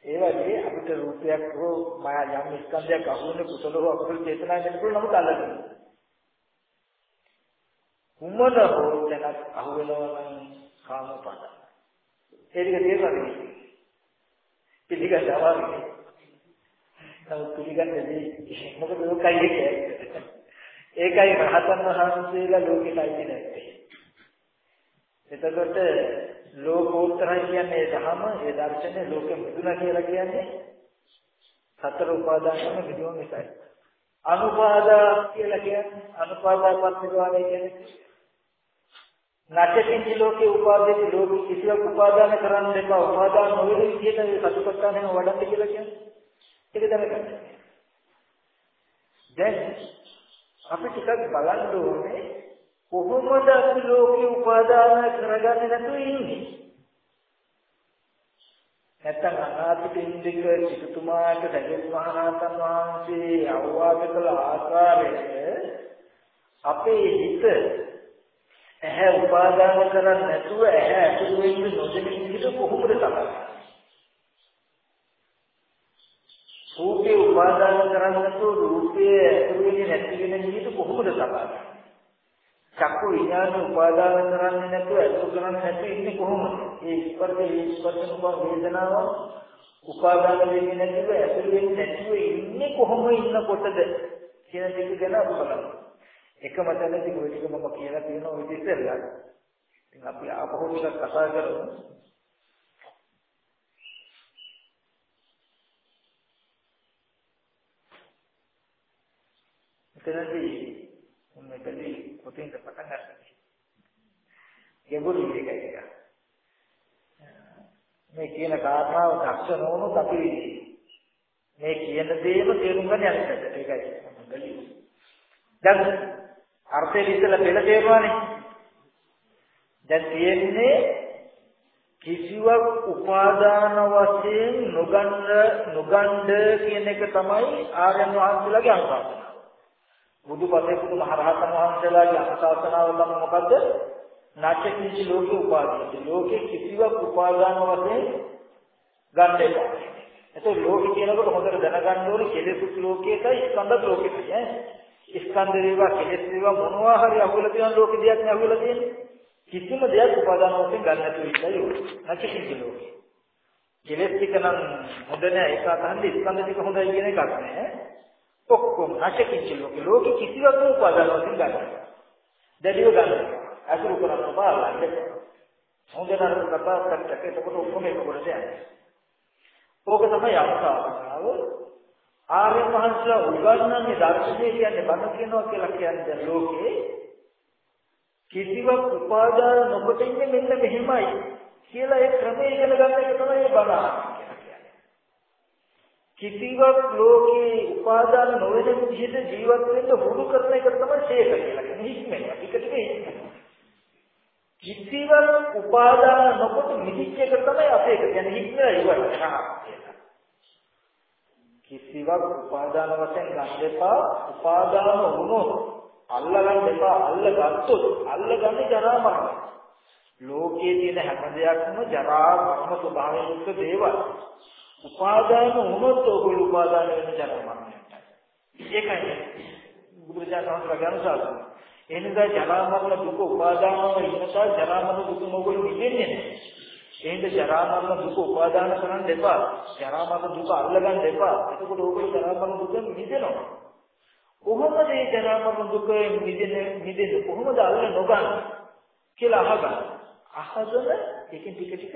ඒ වගේ අපිට රූපයක් හෝ මායා යම් ස්කන්ධයක් අහුවෙන කුසල හෝ අකුසල චේතනාවක් වෙන්න පුළුවන් නමුත් අල්ලගෙන. කුමන හෝ තැනක් අහුවෙනවා නම් කාමපද. ඒක තේරුණාද? පිළිගන්න අමාරුයි. නමුත් පිළිගන්නේ මොකද ලෝකයි ඒක. ඒකයි රහතන් වහන්සේලා ලෝකෙට අයිති නැත්තේ. එතකොට ලෝකෝත්තරයි කියන්නේ ඒ ධහම ඒ දර්ශනේ ලෝකෙ මිදුණා කියලා කියන්නේ සතර උපාදානම මිදුණ නිසායි. අනුපාදා කියලා කියන්නේ අනුපාදා පස්සේ කියන්නේ නැටකින්ච ලෝකේ උපාදේති ලෝක කිසිවක් උපාදාන කරන්න එපා. උපාදාන නොවන විදිහට මේ සතුටක්තානෙම වඩන්න කියලා කියන්නේ. ඒක දැනගන්න දැන් අපි ටිකක් බලන්න ඕනේ කොහොමද අපි ලෝකේ උපාදාන කරගන්නේ නැතුව ඉන්නේ? නැත්තම් අනාථපිණ්ඩික සිටුමාට සජිත් මහරහතන් වහන්සේ අවවාද කළ ආකාරයට අපේ හිත ඇහැ උපාදාන කරන්නේ නැතුව ඇහැ ඇතුළු වෙන්න නොදෙන විදිහට කොහොමද තමයි? රූපේ උපාදාන කරන්නේ නැතුව රූපයේ ඇතුළු වෙන්නේ නැති වෙන විදිහට කොහොමද තමයි? චක්කු විඥාන උපාදාන කරන්නේ නැතුව ඇතුළු කරන්නේ නැතුව ඉන්නේ කොහොමද? ඒ ස්පර්ශයේ ස්පර්ශන කෝ වේදනාව උපාදාන වෙන්නේ නැතිව ඇතුළු වෙන්නේ නැතිව ඉන්නේ කොහොම ඉන්නකොටද කියන දෙක ගැන අපි බලමු. එකම තැනදී ওই ටික මම කියලා තියෙනවා ওই විදිහට ඉතින් අපි ආපහු ටිකක් කතා කරමු. එතනදී මෙතනදී පොතෙන් පටන් ගන්න. ගැඹුරු එකයි එක. මේ කියන කාරණාව දක්ෂ නොවුනොත් අපි මේ කියන දේම තේරුම් ගන්න යන්නේ ඒකයි. දැන් අර්ථය ඉස්සෙල්ලා පෙළ තේරුවානේ. දැන් තියෙන්නේ කිසිවක් උපාදාන වශයෙන් නොගන්න නොගන්න කියන එක තමයි ආර්යයන් වහන්සේලාගේ අනුශාසනාව. බුදුපසේ බුදු මහරහතන් වහන්සේලාගේ අනුශාසනාව තමයි මොකද්ද? නැචකින්ච ලෝකේ උපාදාන. ලෝකේ කිසිවක් උපාදාන වශයෙන් ගන්න එපා. එතකොට ලෝකේ කියනකොට හොඳට දැනගන්න ඕනේ කෙලෙසුත් ලෝකයකයි ස්කන්ධ ලෝකෙකයි ඈ. ස්කන්ධ වේවා කෙලෙස් වේවා මොනවා හරි අහුවලා තියෙන ලෝක දෙයක් නේ අහුවලා තියෙන්නේ. කිසිම දෙයක් උපාදාන වශයෙන් ගන්න නැතුව ඉන්නයි ඕනේ නැති කිසි ලෝකේ. කෙලෙස් ටික නම් හොඳ නෑ. ඒක අතහන්දි ස්කන්ධ ටික හොඳයි කියන එකක් නෑ. ඔක්කොම නැති කිසි ලෝකේ. ලෝකේ කිසිවක් උපාදාන වශයෙන් ගන්න දැඩිව ගන්න අසුරු කරන බාලන්නේ හොඳ නරක කතා කරකට එතකොට ඔක්කොම එක කොට යන්නේ. ඕක තමයි අවස්ථාව. ආර්ය මහන්සලා උගන්වන්නේ දර්ශනය කියන්නේ බණ කියනවා කියලා කියන්නේ ලෝකේ කිසිවක් උපාදාන නොකොට ඉන්නේ මෙන්න මෙහෙමයි කියලා ඒ ක්‍රමය ඉගෙන ගන්න එක තමයි බණ කිසිවක් ලෝකේ උපාදාන නොවන විදිහට ජීවත් වෙන්න වුරු කරන එක තමයි ශේක කියලා කියන්නේ. හික්මෙන් ටික ටික හික්මෙන් කිසිවක් උපාදාන නොකොට මිදිච්ච එක තමයි අපේක කියන්නේ හික්මලා ඉවර කරනවා කිසිවක් උපාදාන වශයෙන් ගන්න එපා. උපාදාන වුණොත් අල්ලගන්න එපා. අල්ලගත්තොත් අල්ලගන්නේ ජරා මරණ ලෝකයේ තියෙන හැම දෙයක්ම ජරා මරණ ස්වභාවයෙන් යුක්ත දේවල්. උපාදාන වුණොත් ඔගොල්ලෝ උපාදාන වෙන ජරා මරණයටයි. ඒකයි බුදුරජාණන් වහන්සේ ගනුසාරන එනිසා ජරා මරණ දුක උපාදානව ඉන්නතා ජරා මරණ දුක මොගොල්ලෝ නිදෙන්නේ නැහැ. එහෙනම් ජරා මරණ දුක උපාදාන කරන්න එපා. ජරා මරණ දුක අල්ලගන්න එපා. එතකොට ඕගොල්ලෝ ජරා මරණ දුක මිදෙනවා. කොහොමද මේ ජරා මරණ දුක මිදෙන්නේ මිදෙන්නේ කොහොමද අල්ල නොගන්න කියලා අහගන්න. අහගෙන ටික ටික ටික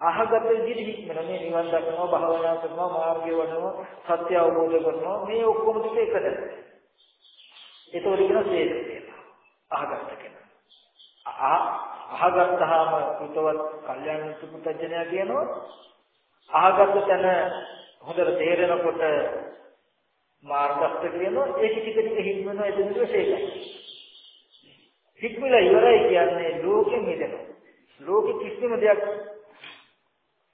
අහගත විදිහට හික්මන මේ නිවන් දකිනවා භාවනා කරනවා මාර්ගය වඩනවා සත්‍ය අවබෝධ කරනවා මේ ඔක්කොම ටික එකට. ඒතකොට කියන සේද කියලා. අහගත්ත කෙනා. අහගත්තාම හිතවත් කල්යාණ සුපුතඥයා කියනවා අහගත්ත තැන හොඳට තේරෙනකොට මාර්ගස්ත කියනවා ඒක ටික ටික හික්මනවා එතනට ඒකයි හික්මලා ඉවරයි කියන්නේ ලෝකෙ මිදෙනවා ලෝකෙ කිසිම දෙයක්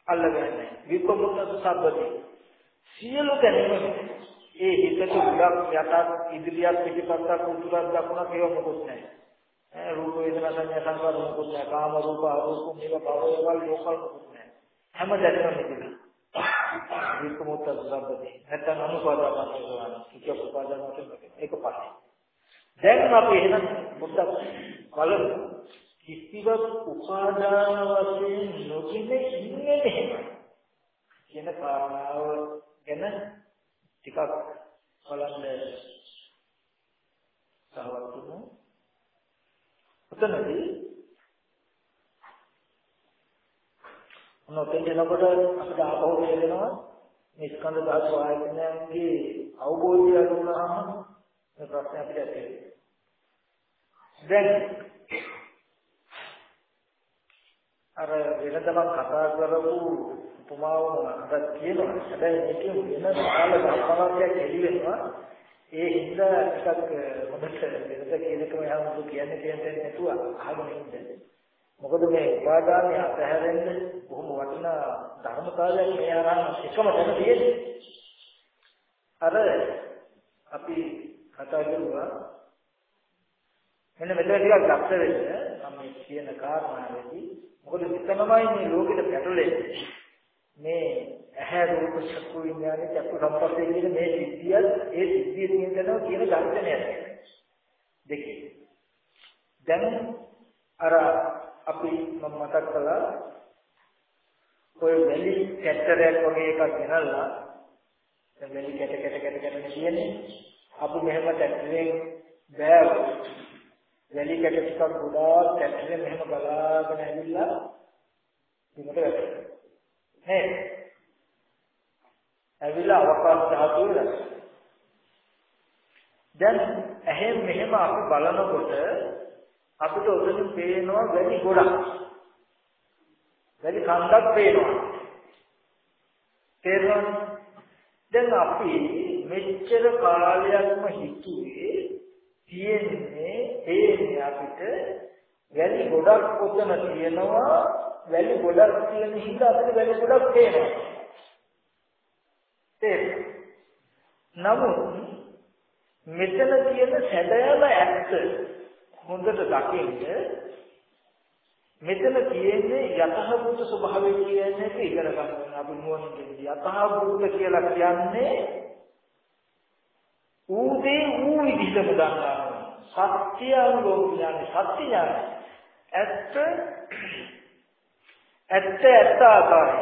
අල්ලගන්නේ නැහැ. විපමුක්ත සබ්බති. සියලු දැනීම ඒ හිතට උඩක් යටත් ඉදිරියක් පිටිපස්සක් උතුරක් දකුණක් ඒව මොකොත් නැහැ. ඈ රූප වේදනා සංඥා සංකාර මොකොත් නැහැ. කාම රූප අරූප මේව භවයවල් ලෝකල් මොකොත් නැහැ. හැම දැනීමම ඉදිරිය. විපමුක්ත සබ්බති. නැත්නම් අනුපාදා ගන්නවා. කිච්ච උපාදාන වශයෙන් ඒක පස්සේ. දැන් අපි එහෙනම් පොඩ්ඩක් බලමු. කිසිවක් උපාදාන වශයෙන් නොකින ඉන්නේ නැහැ. කියන කාරණාව ගැන ටිකක් බලන්න සහවත් වුණා. උතනදී මොනවද කියනකොට අපිට ආපහු තේරෙනවා මේ ස්කන්ධ ධාතු ආයතනයන්ගේ අවබෝධය ලැබුණාම මේ ප්‍රශ්නේ අපිට ඇති දැන් අර වෙනදම කතා කරපු උපමාවම අද කියනවා. හැබැයි මේකේ වෙන කාල ධර්මවාදයක් එළි වෙනවා. ඒ හින්දා ටිකක් හොඳට වෙනද කියනකම යහමු කියන්නේ කියන්නේ නැතුව අහගෙන ඉන්න. මොකද මේ උපාදානය අතහැරෙන්න බොහොම වටිනා ධර්මතාවයක් මේ ආරම්භ එකම තැන තියෙන්නේ. අර අපි කතා කරුවා මෙන්න මෙතන ටිකක් ලක්ෂ වෙන්න මම මේ කියන කාරණාවේදී මොකද මෙතනමයි මේ ලෝකෙට පැටලෙන්නේ මේ ඇහැ රූප චක්කු විඥාන චක්කු සම්පස්සේ කියන මේ සිද්ධිය ඒ සිද්ධිය තියෙනවා කියන දර්ශනයක් දෙකේ. දැන් අර අපි මම මතක් කළා ඔය වැලි කැටරයක් වගේ එකක් ගෙනල්ලා දැන් වැලි කැට කැට කැට කැට කියන්නේ. අපි මෙහෙම ටැක්ටරෙන් බෑව. වැලි කැට ටිකක් ගොඩාක් ටැක්ටරෙන් මෙහෙම බලාගෙන ඇවිල්ලා ඉන්නට වැටෙනවා. නේද? ඇවිල්ලා අවකාශ ධාතුව වෙනස්. දැන් ඇහෙන් මෙහෙම අපි බලනකොට අපිට උදලින් පේනවා වැඩි ගොඩක්. වැඩි කන්දක් පේනවා. තේරුණාද? දැන් අපි මෙච්චර කාලයක්ම හිතුවේ තියෙන්නේ තේන්නේ අපිට වැලි ගොඩක් ඔතන තියෙනවා වැලි ගොඩක් තියෙන හින්දා අපිට වැලි ගොඩක් පේනවා. තේරෙනවද? නමුත් මෙතන තියෙන සැබෑම ඇත්ත හොඳට දකින්න මෙතන තියෙන්නේ යතහභූත ස්වභාවය කියන්නේ ඉගෙන ගන්න අපි නුවණින් යතහභූත කියලා කියන්නේ ඌදී ඌ විදිහටම දන්නවා. සත්‍ය අනුලෝක ඥාන සත්‍ය ඥාන ඇත්ත ඇත්ත ඇත්ත ආකාරය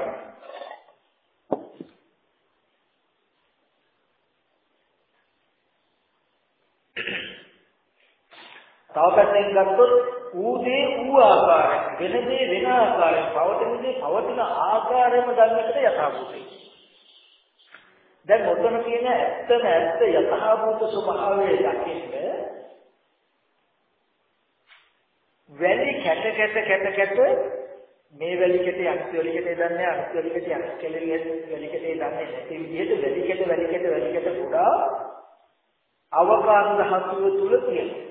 තව පැත්තෙන් ගත්තොත් ඌ දේ ඌ ආකාරය වෙන දේ වෙන ආකාරය පවතින දේ පවතින ආකාරයම ගන්නකට යථාභූතයි. දැන් මොතන තියෙන ඇත්තම ඇත්ත යථාභූත ස්වභාවය දකින්න වැලි කැට කැට කැට කැට මේ වැලි කැටේ අනිත් වැලි කැටේ දන්නේ අනිත් වැලි කැටේ අනිත් වැලි කැටේ දන්නේ නැති විදිහට වැලි කැට වැලි කැට වැලි කැට පුරා අවකාශ ධාතුව තුල තියෙනවා.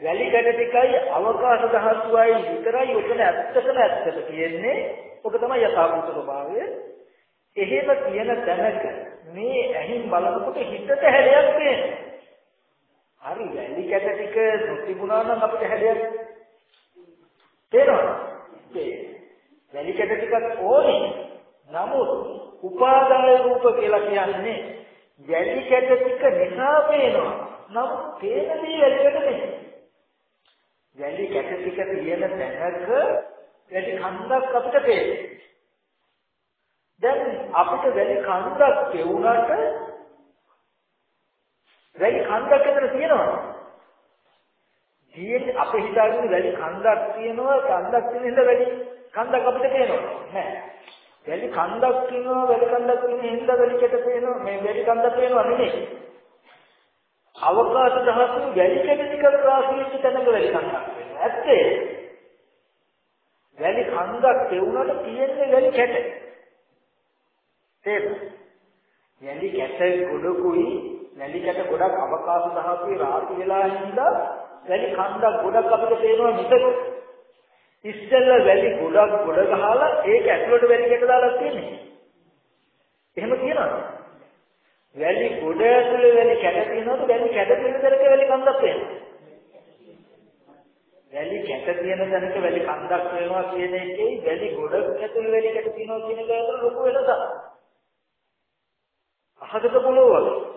වැලි කැට ටිකයි අවකාශ ධාතුවයි විතරයි උතන ඇත්තටම ඇත්තට තියෙන්නේ. ඔක තමයි යථාභූත ස්වභාවය. එහෙම තියෙන තැනක මේ ඇහින් බලනකොට හිතට හැඩයක් පේනවා. හරි වැලි කැට ටික නොතිබුණා නම් අපිට හැඩයක් තේරෙනවද? වැලි කැට ටිකක් ඕනේ. නමුත් උපාදාය රූප කියලා කියන්නේ වැලි කැට ටික නිසා පේනවා. නමුත් පේන දේ වැලි කැට නෙමෙයි. වැලි කැට ටික තියෙන තැනක වැලි කන්දක් අපිට පේනවා. දැන් අපිට වැලි කන්දක් පෙවුනට වැලි කන්දක් ඇතර තියෙනවද? තියෙන්නේ අපේ හිතාගෙන වැලි කන්දක් තියෙනවා කන්දක් තියෙන හින්දා වැලි කන්දක් අපිට පේනවා නෑ වැලි කන්දක් තියෙනවා වැලි කන්දක් තියෙන හින්දා වැලි කෙට පේනවා. මේ වැලි කන්දක් පේනවා නෙමෙයි. අවකාශ ධාතු වැලි කෙට ටික රාශියක තැනක වැලි කන්දක් වෙනවා ඇත්තේ වැලි කන්දක් තෙවුනට තියෙන්නේ වැලි කැට. තේරෙනවද වැලි කැට ගොඩකුයි වැලි කැට ගොඩක් අවකාශ ධාතුවේ රාශි වෙලා හින්දා වැලි කන්දක් ගොඩක් අපිට පේනවා මිසක ඉස්සෙල්ලා වැලි ගොඩක් ගොඩ ගහලා ඒක ඇතුළට වැලි කැට දාලා තියෙන්නේ. එහෙම කියනවද? වැලි ගොඩ ඇතුලේ වැලි කැට තියෙනවද? වැලි කැට තියෙන තැනක වැලි කන්දක් වෙනවා. වැලි කැට තියෙන තැනක වැලි කන්දක් වෙනවා කියන එකේ වැලි ගොඩ ඇතුලේ වැලි කැට තියෙනවා කියන එක අතර ලොකු වෙනසක්. අහකට පොළොව වගේ.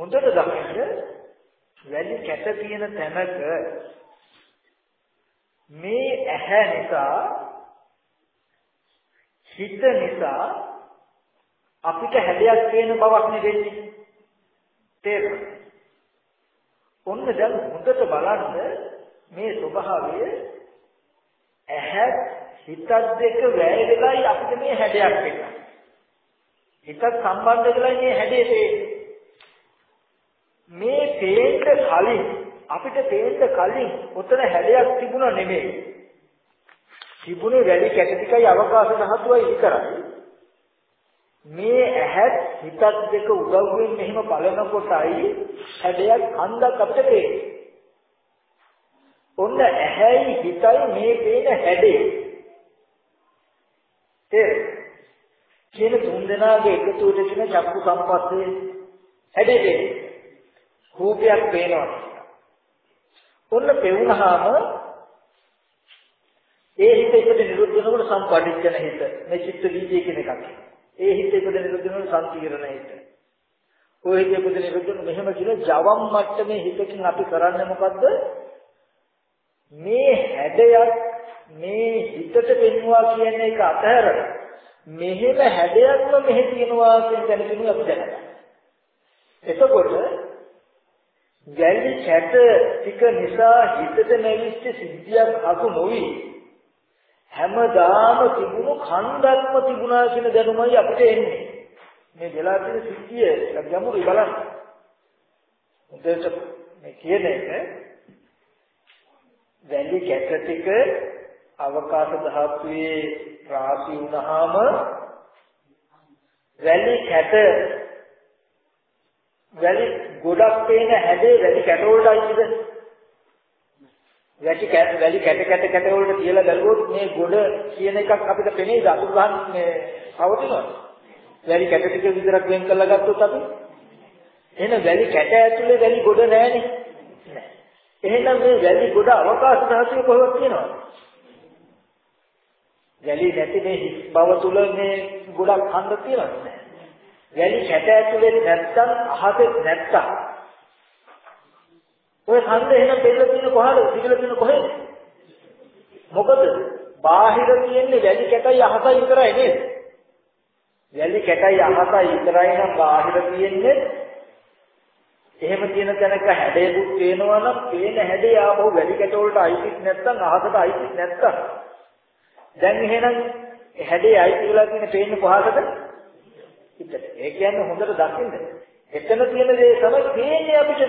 හොඳට දකින්න වැලි කැට තියෙන තැනක මේ ඇහැ නිසා හිත නිසා අපිට හැඩයක් පේන බවක් නෙවෙන්නේ තේරෙනවද ඔන්න දැන් හොඳට බලන්න මේ ස්වභාවය ඇහැ හිතත් දෙක වැය වෙලායි අපිට මේ හැඩයක් වෙන්නේ හිතත් සම්බන්ධ වෙලා මේ හැඩේ තේරෙන්නේ මේ පේන්න කලින් අපිට පේන්න කලින් උතන හැඩයක් තිබුණා නෙමෙයි. තිබුණේ වැඩි කැට ටිකයි අවකාශ ධාතුවයි විතරයි. මේ ඇහත් හිතත් දෙක උදව්වෙන් මෙහෙම බලනකොටයි හැඩයක් හන්දක් අපිට පේන්නේ. ඔන්න ඇහැයි හිතයි මේ පේන හැඩේ. ඒ කියන තුන් දෙනාගේ එකතුවට කියන චක්කු සම්පස්සේ හැඩේ රූපයක් පේනවා ඔන්න පෙවුනහම ඒ හිත ඉපද නිරුද්ධ වෙනකොට සම්පටිච්ඡන හිත මේ චිත්ත වීජය කියන එකක්. ඒ හිත ඉපද නිරුද්ධ වෙනකොට සම්පීර්ණ හිත. ඔය හිත ඉපද නිරුද්ධ වෙන මෙහෙම කියන ජවම් මට්ටමේ හිතකින් අපි කරන්නේ මොකද්ද? මේ හැඩයක් මේ හිතට පෙන්වුවා කියන එක අතහැරලා මෙහෙම හැඩයක්ම මෙහෙ තියෙනවා කියන දැනගන්න අපි දැනගන්න. එතකොට ගැලි කැට ටික නිසා හිතට නැවිච්ච සිද්ධියක් අසු නොවි. හැමදාම තිබුණු කන්දක්ම තිබුණා කියන දැනුමයි අපිට එන්නේ. මේ වෙලා තියෙන සිද්ධිය ගැඹුරුයි බලන්න උදේට මේ කියන එක වැලි කැට ටික අවකාශ ධාතුවේ රාශි වුණාම වැලි කැට වැලි ගොඩක් පේන හැඩේ වැලි කැට වලට අයිතිද? වැලි කැට වැලි කැට කැට කැට වලට කියලා බැලුවොත් මේ ගොඩ කියන එකක් අපිට පෙනේද? අතුරු ගන්න මේ පවතිනවද? වැලි කැට ටික විතරක් වෙන් කරලා ගත්තොත් අපි එහෙනම් වැලි කැට ඇතුලේ වැලි ගොඩ නැහැනේ. නෑ. එහෙනම් මේ වැලි ගොඩ අවකාශ ධාතුවේ කොහෙවත් තියෙනවද? වැලි නැති මේ බව තුල මේ ගොඩක් හන්ද තියෙනවද? වැලි කැට ඇතුලේ නැත්තම් අහසේ නැත්තම් ඔය හන්ද එහෙනම් දෙල්ල තියෙන කොහද? දිගල තියෙන කොහෙද? මොකද බාහිර තියෙන්නේ වැලි කැටයි අහසයි විතරයි නේද? වැලි කැටයි අහසයි විතරයි නම් බාහිර තියෙන්නේ එහෙම තියෙන තැනක හැඩයකුත් පේනවා නම් පේන හැඩය ආපහු වැලි කැට වලට අයිතිත් නැත්නම් අහසට අයිතිත් නැත්නම් දැන් එහෙනම් හැඩේ අයිති වෙලා තියෙන පේන්නේ කොහාටද? හිතට. ඒ කියන්නේ හොඳට දකින්න. එතන තියෙන දේ තමයි පේන්නේ අපිට.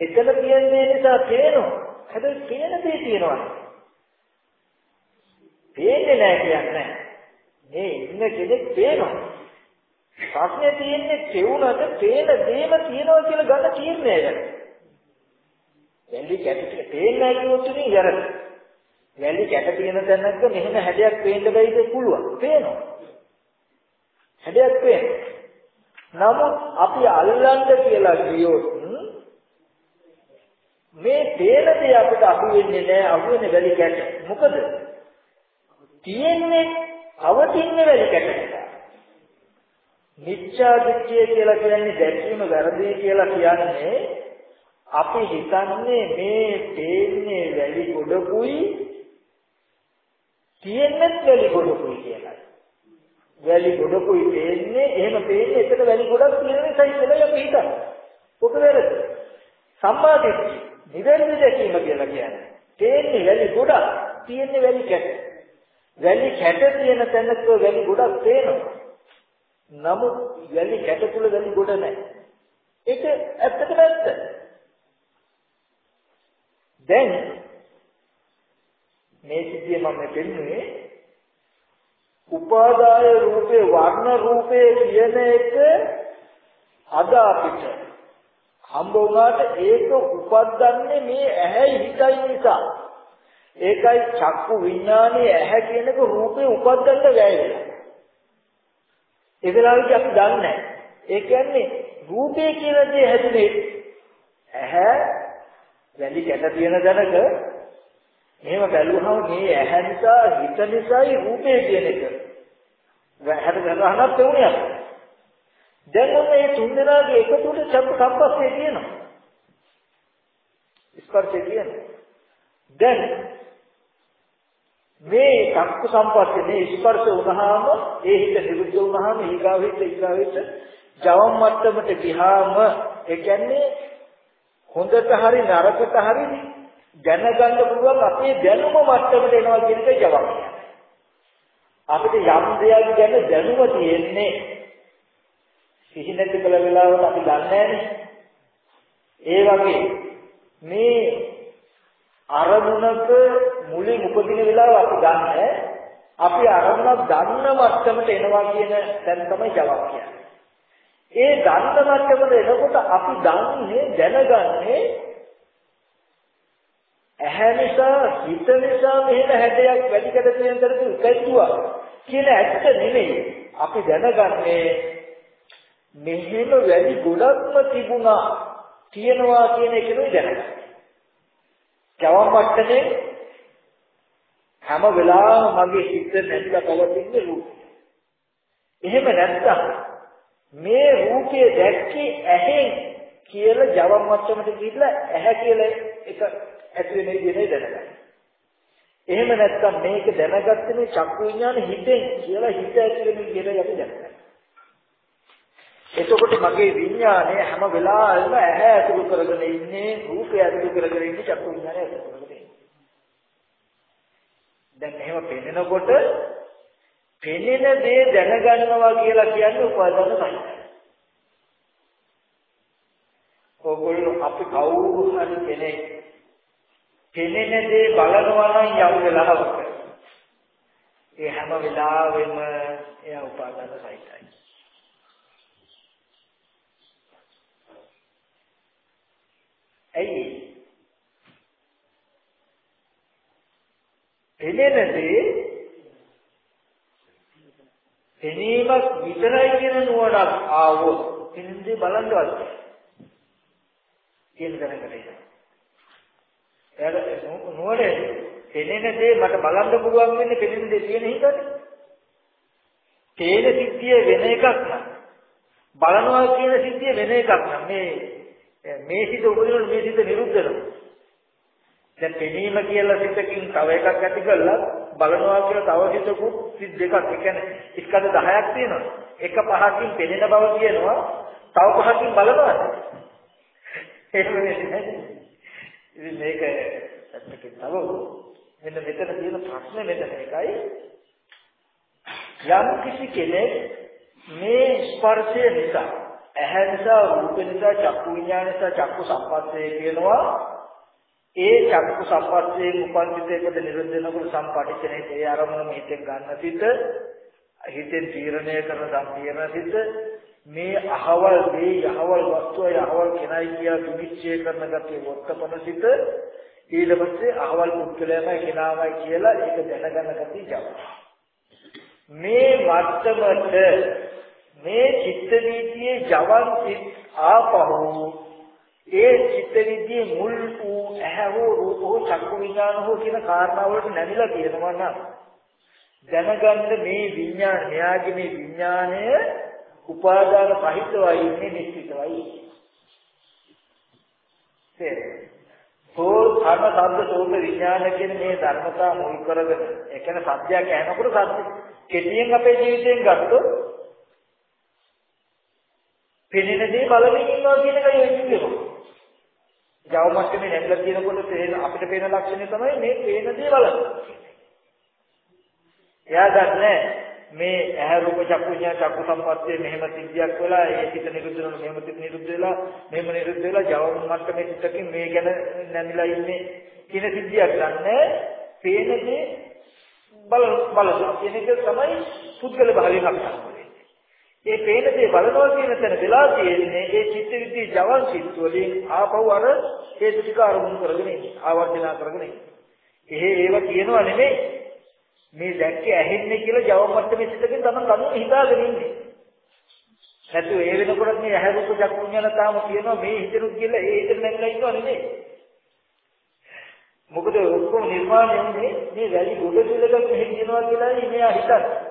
එතන තියෙන දේ නිසා පේනවා. හැබැයි පේන දේ තියෙනවා. පේන්නේ නැහැ කියන්නේ. මේ ඉන්න කෙනෙක් පේනවා. ප්‍රශ්නේ තියෙන්නේ කෙවුනට පේන දේම තියෙනවා කියලා ගන්න තීරණය ගැන. වැලි කැට පේන්නේ නැහැ කිව්වොත් ඉතින් යරද. වැලි කැට තියෙන තැනක මෙහෙම හැඩයක් පේන්න බැයිද පුළුවන්. පේනවා. හැඩයක් පේනවා. නමුත් අපි අල්ලන්න කියලා ගියොත් මේ තේන දේ අපිට අහු වෙන්නේ නැහැ අහු වෙන්නේ වැලි කැට. මොකද? තියෙන්නේ අවතින්නේ වැලි කැට නිසා. මිච්ඡා දෘෂ්ටිය කියලා කියන්නේ දැකීම වැරදි කියලා කියන්නේ අපි හිතන්නේ මේ තේන්නේ වැලි ගොඩකුයි තියෙන්නේ වැලි ගොඩකුයි කියලා. වැලි ගොඩකුයි පේන්නේ එහෙම පේන්නේ එකට වැලි ගොඩක් තියෙන නිසායි කියලා අපි හිතන්නේ. ඔක වැරදි. සම්මාදිට්ඨිය නිවැරදි දැකීම කියලා කියන්නේ. පේන්නේ වැලි ගොඩක් තියෙන්නේ වැලි කැට. වැලි කැට තියෙන තැනක වැලි ගොඩක් පේනවා. නමුත් වැලි කැට තුල වැලි ගොඩ නැහැ. ඒක ඇත්තටම ඇත්ත. දැන් මේ සිද්ධිය මම පෙන්නුවේ උපාදාය රූපේ වර්ණ රූපේ කියන එක අද අපිට හම්බ වුණාට ඒක උපද්දන්නේ මේ ඇහැයි හිතයි නිසා. ඒකයි චක්කු විඥානයේ ඇහැ කියනක රූපේ උපද්දන්න බැහැ. ඒ වෙලාවෙදි අපි දන්නේ ඒ කියන්නේ රූපේ කියන දේ හැදුනේ ඇහැ වැලි කැට තියෙන දැනක එහෙම බැලුවහම මේ ඇහැ නිසා හිත නිසායි රූපේ කියන එක. හැට ගහනත් එවුනේ. දැන් ඔන්න මේ තුන් දෙනාගේ එකතුවට චක්ක සම්පස්සේ තියෙනවා. ස්පර්ශය තියෙනවා. දැන් මේ චක්ක සම්පස්සේ මේ ස්පර්ශ වුණාම ඒ හිත නිරුද්ධ වුණාම ඊගාව හිත ඊගාව හිත ජවම් මට්ටමට ගියාම ඒ කියන්නේ හොඳට හරි නරකට හරි දැනගන්න පුළුවන් අපේ දැනුම මට්ටමට එනවා කියන එක ජවම්. අපිට යම් දෙයක් ගැන දැනුම තියෙන්නේ. සිහි නැති කල වෙලාවට අපි දන්නේ ඒ වගේ මේ අරමුණක මුලින් උපදින වෙලාව අපි දන්නේ. අපි අරමුණක් දන්න මට්ටමට එනවා කියන දැන් තමයි ජවාබ කියන්නේ. ඒ දන්න මට්ටමට එනකොට අපි දන්නේ දැනගන්නේ ඇහැ නිසා හිත නිසා මෙහෙම හැඩයක් වැඩි කඩ තියෙන තරතු උපැද්දුවා කියන ඇත්ත නෙමෙයි. අපි දැනගන්නේ මෙහෙම වැඩි ගොඩක්ම තිබුණා තියනවා කියන එක නෙවෙයි දැනගන්නේ. ජවම් මට්ටමේ හැම වෙලාවෙම මගේ හිත නැතිලා පවතින්නේ රූපය. එහෙම නැත්තම් මේ රූපය දැක්කේ ඇහෙන් කියලා ජවම් මට්ටමට ගිහිල්ලා ඇහැ කියලා එක ඇති වෙන විදිහේ දැනගන්න. එහෙම නැත්තම් මේක දැනගත්තේ මේ චක්කු විඥාන හිතෙන් කියලා හිත ඇති වෙන විදිහට අපි දැනගන්න. එතකොට මගේ විඥානය හැම වෙලාවෙම ඇහැ ඇතුළු කරගෙන ඉන්නේ රූපය ඇතුළු කරගෙන ඉන්නේ චක්කු විඥානය ඇතුළු කරගෙන ඉන්නේ. දැන් එහෙම පෙන්නකොට පෙනෙන දේ දැනගන්නවා කියලා කියන්නේ උපාදාන සහිතයි. ඔගොල්ලෝ අපි කවුරු හරි කෙනෙක් පෙනෙන දේ බලනවා නම් යම් වෙලාවක ඒ හැම වෙලාවෙම එයා උපාදාන සහිතයි. ඇයි? පෙනෙන දේ පෙනීමක් විතරයි කියන නුවණක් ආවොත් පෙනෙන්නේ බලන්නවත් කියන දැනකට එනවා. එයාට නුවණ පෙනෙන දේ මට බලන්න පුළුවන් වෙන්නේ පෙනෙන දේ තියෙන හිතනේ. තේන සිද්ධිය වෙන එකක් නම් බලනවා කියන සිද්ධිය වෙන එකක් නම් මේ මේ සිත උපදිනකොට මේ සිත නිරුද්ධ වෙනවා. දැන් පෙනීම කියලා සිතකින් තව එකක් ඇති කළා බලනවා කියලා තව සිතකුත් සිත් දෙකක් ඒ කියන්නේ ස්කන්ධ 10ක් තියෙනවා. එක පහකින් පෙනෙන බව කියනවා තව පහකින් බලනවා. ඒක නෙමෙයි. ඉතින් මේක ඇත්තට තව මෙන්න මෙතන තියෙන ප්‍රශ්නේ මෙතන එකයි. යම් කිසි කෙනෙක් මේ ස්පර්ශය නිසා ඇහැ නිසා රූප නිසා චක්කු විඥාන නිසා චක්කු සම්පස්සේ කියනවා. ඒ චක්කු සම්පස්සේ උපන්විතයකට නිරුද්ධ වෙනකොට සම්පටිච්චනේ ඒ ආරමුණ මෙහෙන් ගන්න සිට හිතෙන් තීරණය කරන සම්පීර්ණ සිට මේ අහවල් මේ යහවල් වස්තුව යහවල් කෙනයි කියා විනිශ්චය කරන ගතිය වත්තපන සිට ඊට පස්සේ අහවල් පුද්ගලයාමයි කෙනාමයි කියලා ඒක දැනගන්න ගතිය ජව. මේ මත්තමට මේ චිත්ත වීතියේ ජවන් සිත් ආපහු ඒ චිත්ත වීතියේ මුල් වූ ඇහැ හෝ රූප හෝ චක්කු විඥාන හෝ කියන කාරණාවලට නැමිලා තියෙනවා නම් දැනගන්න මේ විඥාන මෙයාගේ මේ විඥාණය උපාදාන සහිතවයි ඉන්නේ නිශ්චිතවයි තේරෙන්නේ සෝ ධර්ම ශබ්ද සෝත විඥාන කියන මේ ධර්මතා මුල් කරගෙන ඒ කියන්නේ සත්‍යයක් ඇහෙනකොට සත්‍ය කෙටියෙන් අපේ ජීවිතයෙන් ගත්තොත් පෙනෙන දේ බලමින් ඉන්නවා කියන එකයි වෙන්නේ. ජව මට්ටමේ නැගලා කියනකොට තේරෙන අපිට පේන ලක්ෂණය තමයි මේ පේන දේ බලන. එයා දන්නේ මේ ඇහැ රූප චක්කු ඥා චක්කු සම්පස්සේ මෙහෙම සිද්ධියක් වෙලා ඒ හිත නිරුද්ධ වෙනවා මෙහෙම සිත් නිරුද්ධ වෙලා මෙහෙම නිරුද්ධ වෙලා ජව මට්ටමේ සිතකින් මේ ගැන නැමිලා ඉන්නේ කියන සිද්ධියක් ගන්න පේනදී බල බලන කියන එක තමයි පුද්ගල භාවයෙන් අපිට ඒ පේන දේ බලනවා කියන තැන වෙලා තියෙන්නේ ඒ චිත්ත විද්‍ය ජවන් චිත්ත වලින් ආපහු අර හේතු ටික අරමුණු කරගෙන ඉන්නේ. ආවර්ජනා කරගෙන ඉන්නේ. එහෙ ඒව කියනවා නෙමෙයි. මේ දැක්කේ ඇහෙන්නේ කියලා ජව මට්ටමේ සිටගෙන තමයි කනුව හිතාගෙන ඉන්නේ. නැතු ඒ වෙනකොට මේ ඇහැ රූප චක්කු විඥාන තාම කියනවා මේ හිතනුත් කියලා ඒ හිතෙන් නැගලා ඉන්නව නෙමෙයි. මොකද ඔක්කොම නිර්මාණය වෙන්නේ මේ වැලි ගොඩ තුලක මෙහෙ කියනවා කියලා මෙයා හිතන්නේ.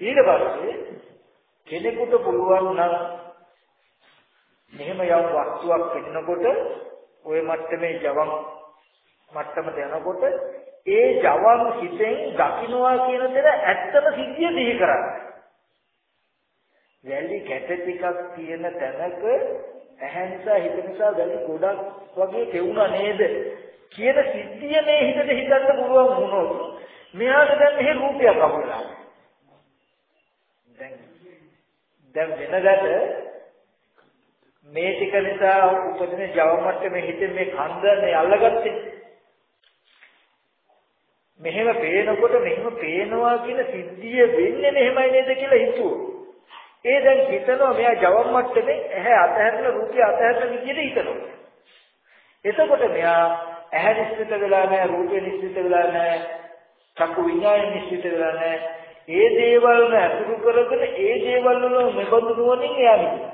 ඊට පස්සේ කෙනෙකුට පුළුවන් නම් මෙහෙම යම් වස්තුවක් පෙන්නකොට ওই මට්ටමේ ජවන් මට්ටමට යනකොට ඒ ජවන් හිතෙන් දකින්නවා කියන දේ ඇත්තම සිද්ධිය දිහි කරන්නේ. වැලි කැට ටිකක් තියෙන තැනක ඇහැ නිසා හිත නිසා වැලි ගොඩක් වගේ කෙවුණා නේද කියන සිද්ධිය මේ හිතට හිතන්න පුළුවන් වුණොත් මෙයාට දැන් මෙහි රූපයක් අහුවෙලා. දැන් දැන් වෙනකට මේ ටික නිසා උපදින ජව මට්ටමේ හිතේ මේ කන්දනේ අල්ලගත්තේ. මෙහෙම පේනකොට මෙහෙම පේනවා කියන සිද්ධිය වෙන්නේ මෙහෙමයි නේද කියලා හිතුවා. ඒ දැන් හිතනවා මෙයා ජව මට්ටමේ ඇහැ අතහැරලා රූපය අතහැරලා විදිහට හිතනවා. එතකොට මෙයා ඇහැ නිශ්චිත වෙලා නැහැ, රූපය නිශ්චිත වෙලා නැහැ, චක්කු විඤ්ඤාණය නිශ්චිත වෙලා නැහැ. ඒ දේවල් අතුරු කරගෙන ඒ දේවල් වල මෙබඳු නුවණින් එයා හිතනවා.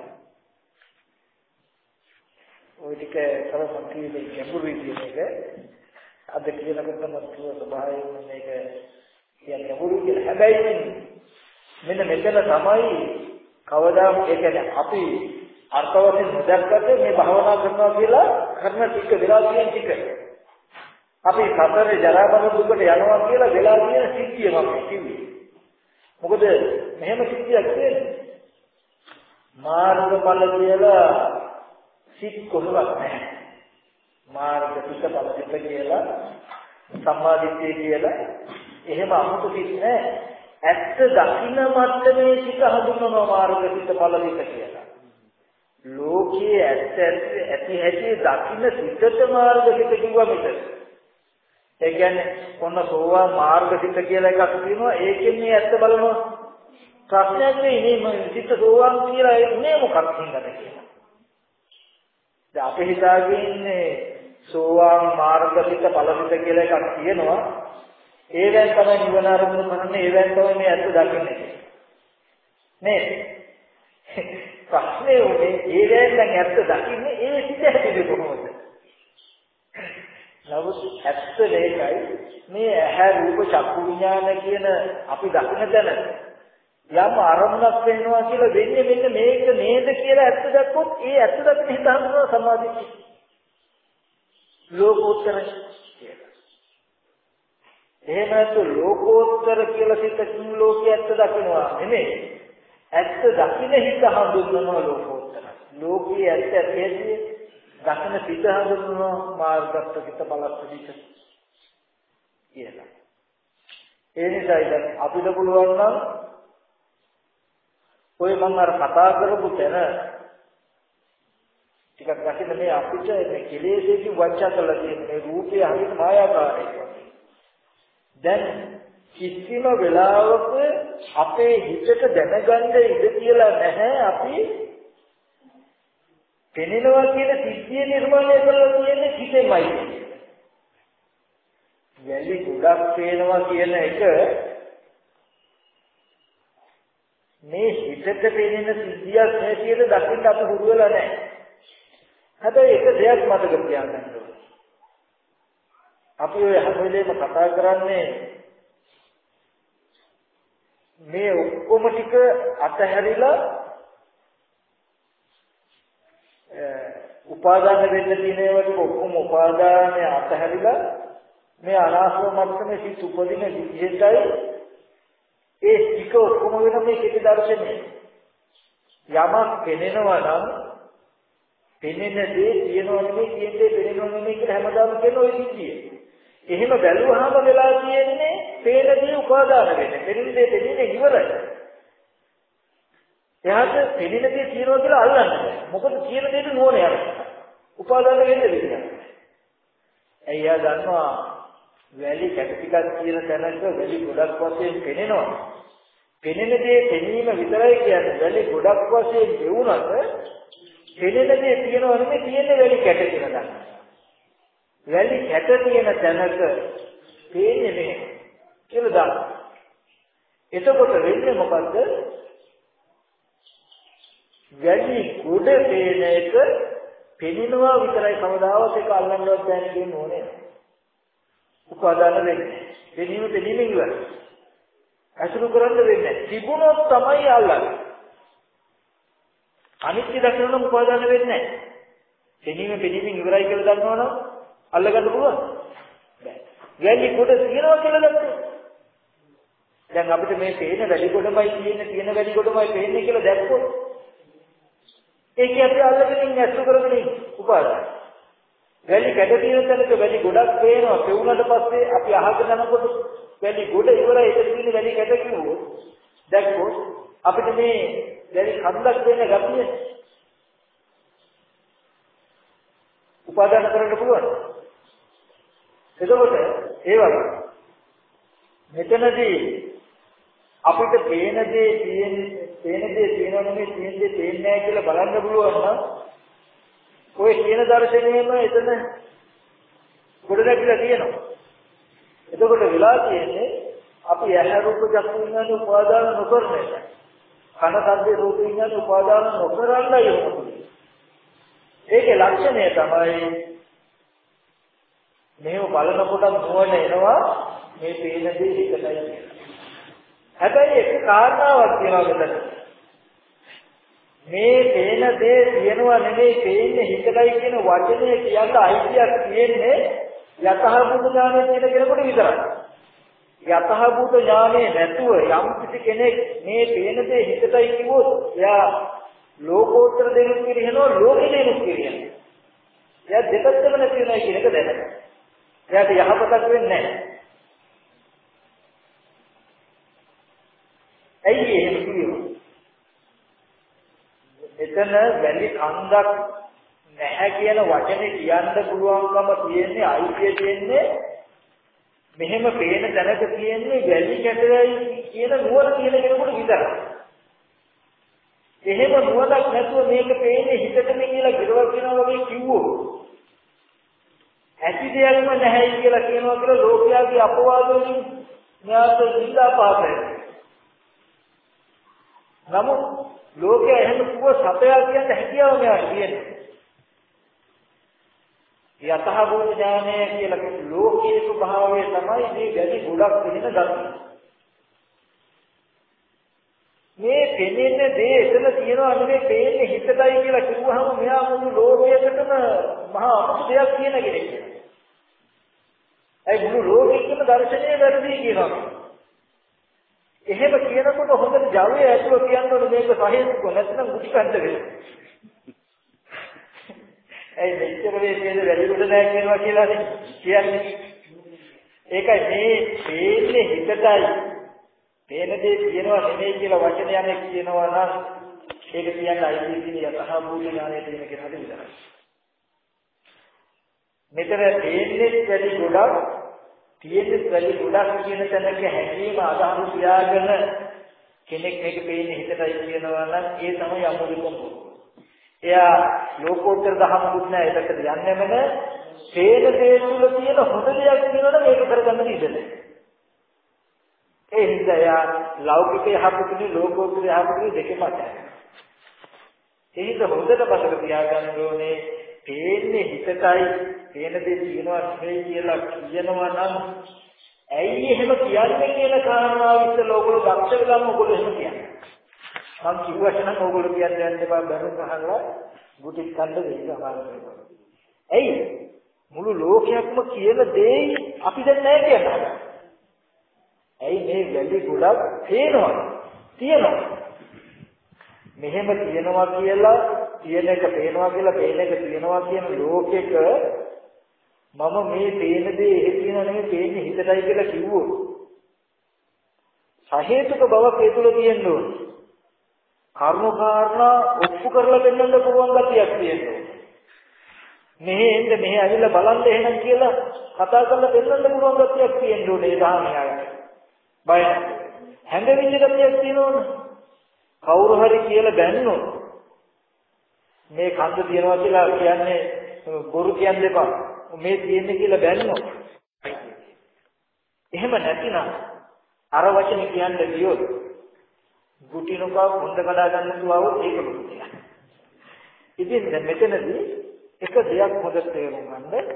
ওই ටික කරපන් කියන්නේ ගැඹුරුයි කියන එක අද කියනකොට මතුව ස්වභාවයෙන් මේක කියන්නේ ගැඹුරු කියලා. හැබැයි මෙන්න මෙතන තමයි කවදාම ඒ කියන්නේ අපි අර්ථවලින් නොදැක්කට මේ භවනා කරනවා කියලා කරන ටික වෙලා තියෙන ටික. අපි සතරේ ජරා මරණ දුකට යනවා කියලා වෙලා තියෙන සිද්ධිය මම කිව්වේ. මොකද මෙහෙම සිද්ධියක් තියෙන්නේ මාර්ගඵල කියලා සිත් කොහොමවත් නැහැ. මාර්ග පිට බල පිට කියලා සම්මාදිට්ඨිය කියලා එහෙම අමුතු සිත් නැහැ. ඇත්ත දකින්න මට්ටමේ සිත හඳුන්වනවා මාර්ග පිට බල පිට කියලා. ලෝකයේ ඇත්ත ඇති හැටි දකින්න සිතට මාර්ග පිට කිව්වා මෙතන. ඒ කියන්නේ ඔන්න සෝවා මාර්ග සිත කියලා එකක් තියෙනවා ඒකෙන් මේ ඇත්ත බලනවා. ප්‍රශ්නයක් නෙවෙයි මේ සිත සෝවාන් කියලා ඒ මොකක්ද කියලා. දැන් අපි හිතාගෙන ඉන්නේ සෝවාන් මාර්ගසිත ඵලසිත කියලා එකක් තියෙනවා. ඒවෙන් තමයි නිවන අරමුණු කරන්නේ ඒවෙන් තමයි මේ ඇත්ත දකින්නේ. නේ? ප්‍රශ්නේ උනේ ඒවෙන් දැන් ඇත්ත දකින්නේ ඒ සිත හැදෙන්නේ කොහොමද? නමුත් ඇත්ත මේකයි මේ ඇහැ රූප චක්කු විඥාන කියන අපි දකින තැන යම් අරමුණක් වෙනවා කියලා වෙන්නේ මෙන්න මේක නේද කියලා ඇත්ත දැක්කොත් ඒ ඇත්ත දකින හිත හඳුනන සමාධිය. ලෝකෝත්තර කියලා. එහෙම නැත්නම් ලෝකෝත්තර කියලා සිතකින් ලෝකයේ ඇත්ත දකිනවා නෙමෙයි. ඇත්ත දකින හිත හඳුනනවා ලෝකෝත්තර. ලෝකයේ ඇත්ත ඇත්තේ දකින සිත හඳුනනවා මාර්ගස්ත සිත බලස්ත සිත කියලා. ඒ නිසා අපිට පුළුවන් නම් ඔය මම අර කතා කරපු තැන ටිකක් දැකින්න මේ අපිට මේ කෙලෙසේකින් වංචා කරලා තියෙන මේ රූපය හරියට මායාකාරයක් වගේ. දැන් කිසිම වෙලාවක අපේ හිතට දැනගන්න ඉඩ කියලා නැහැ අපි පෙනෙනවා කියන සිද්ධිය නිර්මාණය කරලා තියෙන්නේ හිතෙමයි. වැලි ගොඩක් පේනවා කියන එක මේ හිතට පෙනෙන සිද්ධියක් හැටියට දකින්න අපි හුරු වෙලා නැහැ. හැබැයි එක දෙයක් මතක තියාගන්න ඕනේ. අපි ඔය හැම වෙලේම කතා කරන්නේ මේ ඔක්කොම ටික අතහැරිලා උපාදාන වෙන්න තියෙන ඒවා ටික ඔක්කොම උපාදානය අතහැරිලා මේ අනාත්ම මට්ටමේ සිත් උපදින විදිහටයි ඒ ටික ඔක්කොම වෙන මේ කෙටි දර්ශනය. යමක් පෙනෙනවා නම් පෙනෙන දේ තියෙනවා නෙමෙයි තියෙන දේ පෙනෙනවා නෙමෙයි කියලා හැමදාම කියන ඔය විදිය. එහෙම බැලුවාම වෙලා තියෙන්නේ පේන දේ උපාදාන වෙන්නේ. පෙනෙන දේ පෙනෙන්නේ ඉවරයි. එයාට පෙනෙන දේ තියෙනවා කියලා අල්ලන්න බෑ. මොකද තියෙන දේට නෝන යනවා. උපාදාන වෙන්නේ විදියක්. එයා දන්නවා වැලි කැට ටිකක් කියන තැනක වැලි ගොඩක් වශයෙන් පෙනෙනවා. පෙනෙන දේ පෙනීම විතරයි කියන්නේ වැලි ගොඩක් වශයෙන් දෙවුනත් පෙනෙන දේ තියෙනව නෙමෙයි තියෙන්නේ වැලි කැට කියලා ගන්න. වැලි කැට තියෙන තැනක පේන්නේ නැහැ කියලා දාන්න. එතකොට වෙන්නේ මොකද්ද? වැලි ගොඩ පේන එක පෙනෙනවා විතරයි කවදාවත් ඒක අල්ලන්නවත් බැහැ කියන ඕනේ. උපාදාන වෙන්නේ. පෙනීම පෙනීමෙන් ඉවරයි. අසුරු කරන්න වෙන්නේ තිබුණොත් තමයි අල්ලන්නේ. අනිත්‍ය දකිනනම් උපාදාන වෙන්නේ නැහැ. පෙනීම පෙනීමෙන් ඉවරයි කියලා දන්නවනම් අල්ලගන්න පුළුවන්. බෑ. වැලි කොට තියනවා කියලා දන්නවද? දැන් අපිට මේ පේන වැලි කොටමයි තියෙන තියෙන වැලි කොටමයි පේන්නේ කියලා දැක්කොත් ඒකේ අපි අල්ලගෙන ඉන්නේ අසු කරගෙන උපාදාන. වැලි කැට තියෙන තැනක වැලි ගොඩක් පේනවා. පෙවුනට පස්සේ අපි අහගෙන යනකොට වැලි ගොඩ ඉවරයි ඒක තියෙන වැලි කැට කිව්වොත් දැක්කොත් අපිට මේ වැලි කන්දක් වෙන ගතිය උපාදාන කරන්න පුළුවන්. එතකොට ඒ වගේ මෙතනදී අපිට පේන දේ තියෙන පේන දේ තියෙනව නෙමෙයි තියෙන දේ පේන්නේ නැහැ කියලා බලන්න පුළුවන් නම් ඔය කියන දර්ශනයෙම එතන ගොඩනැගිලා තියෙනවා. එතකොට වෙලා තියෙන්නේ අපි ඇහැ රූප චක්කු විඥාන උපාදාන නොකරන එක. කන සද්ද රූප විඥාන උපාදාන නොකරන්නයි යොමුනේ. ඒකේ ලක්ෂණය තමයි මේව බලනකොට මොවන එනවා මේ පේන දේ එකයි කියලා. හැබැයි එක කාරණාවක් තියෙනවා මෙතන. මේ පේන දේ තියෙනවා නෙමෙයි පේන්නේ හිතයි කියන වචනේ කියන්න අයිතියක් තියෙන්නේ යතහභූත ඥානය තියෙන කෙනෙකුට විතරයි. යතහභූත ඥානය නැතුව යම් කිසි කෙනෙක් මේ පේන දේ හිතයි කිව්වොත් එයා ලෝකෝත්තර දෙනුත් කියනවා ලෝකේ දෙනුත් කියනවා. එයා දෙපැත්තම නැති වෙනවා කියන එක දැනගන්න. එයාට යහපතක් වෙන්නේ නැහැ. ඇයි එහෙම කියනවා? එතන වැලි කන්දක් නැහැ කියන වචනේ කියන්න පුළුවන්කම තියෙන්නේ අයිතිය තියෙන්නේ මෙහෙම පේන තැනක තියෙන්නේ වැලි කැටරයි කියන නුවණ තියෙන කෙනෙකුට විතරයි. එහෙම නුවණක් නැතුව මේක පේන්නේ හිතටම කියලා ගිරවල් කියනවා වගේ කිව්වොත් ඇති දෙයක්ම නැහැ කියලා කියනවා කියලා ලෝකයාගේ අපවාද වලින් න්යාත දිලා පාපයි. නමුත් ලෝකයා එහෙම කිව්ව සතයා කියන හැකියාව මෙයාට තියෙනවා. යතහ භූත ඥානය කියලා කිව්ව ලෝකයේ ස්වභාවය තමයි මේ ගැටි ගොඩක් වෙන ගතිය. මේ පෙනෙන දේ එතන තියනවා නෙමෙයි පේන්නේ හිතටයි කියලා කිව්වහම මෙයා මුළු ලෝකයකටම මහා අමුතු දෙයක් කියන කෙනෙක්. ඒ මුළු ලෝකෙකම දර්ශනය වැරදි කියනවා. එහෙම කියනකොට හොඳට ජවය ඇතුළ කියනකොට මේක සහේතුක නැත්නම් මුටි කන්ද වෙනවා. ඒ මෙච්චර වේදේද වැඩි කොට නැහැ කියනවා කියලා කියන්නේ. ඒකයි මේ පේන්නේ හිතටයි. පේන දේ කියනවා නෙමෙයි කියලා වචනයක් කියනවා නම් ඒක කියන්නේ අයිති කියන යතහ මූල ඥානය තියෙන කෙනාට විතරයි. මෙතන පේන්නේ වැඩි ගොඩක් තියෙන්නේ වැඩි ගොඩක් කියන තැනක හැඟීම අදහස් තියාගෙන කෙනෙක් මේක පේන්නේ හිතටයි කියනවා නම් ඒ තමයි අමුලිකම. එයා ලෝකෝත්තර දහමකුත් නෑ ඒකට යන්නෙම නෑ. හේද දේ තුල තියෙන හොඳ දෙයක් කියනවනම් මේක කරගන්න ඉඩ ඒ හින්දා එයා ලෞකික යහපතුනේ ලෝකෝත්තර යහපතුනේ දෙකම අතහැරෙනවා. ඒ හින්දා හොඳට බසක තියාගන්න ඕනේ පේන්නේ හිතටයි පේන දේ තියෙනවා නෙවෙයි කියලා කියනවා නම් ඇයි එහෙම කියන්නේ කියන කාරණාව ඉස්සෙල්ලා ඕගොල්ලෝ දක්ෂ වෙලාම ඕගොල්ලෝ එහෙම කියන්නේ. මම කිව්වට නම් ඕගොල්ලෝ කියන්නේ යන්න එපා බැලුම් අහලා ගුටි කන්න දෙන්න අමාරුයි. ඇයි මුළු ලෝකයක්ම කියන දේ අපි දැන් නැහැ කියනවා. ඇයි මේ වැලි ගොඩක් පේනවා තියෙනවා. මෙහෙම තියෙනවා කියලා තියෙන එක පේනවා කියලා පේන එක තියෙනවා කියන ලෝකෙක මම මේ පේන දේ එහෙ තියෙනව නෙමෙයි පේන්නේ හිතටයි කියලා කිව්වොත් සහේතුක බවක් ඒ තුල තියෙන්න ඕනේ. කර්ම කාරණා ඔප්පු කරලා දෙන්නත් පුළුවන් ගතියක් තියෙනවා. මෙහෙ එන්න මෙහෙ ඇවිල්ලා බලන්න එහෙනම් කියලා කතා කරලා දෙන්නන්න පුළුවන් ගැතියක් තියෙන්න ඕනේ ඒ ධාමියාට. බය හැඟෙවිච්ච ගැතියක් තියෙනවනේ. කවුරු හරි කියලා බැන්නොත් මේ කන්ද තියනවා කියලා කියන්නේ බොරු කියන්න එපා. මේ තියෙන්නේ කියලා බැන්නොත්. එහෙම නැතිනම් අර වචන කියන්න ගියොත් ගුටිනකා හොඳ කඩා ගන්න තුවව ඒක දුන්නේ. ඉතින් දැන් මෙතනදී එක දෙයක් හොඳට තේරුම් ගන්න.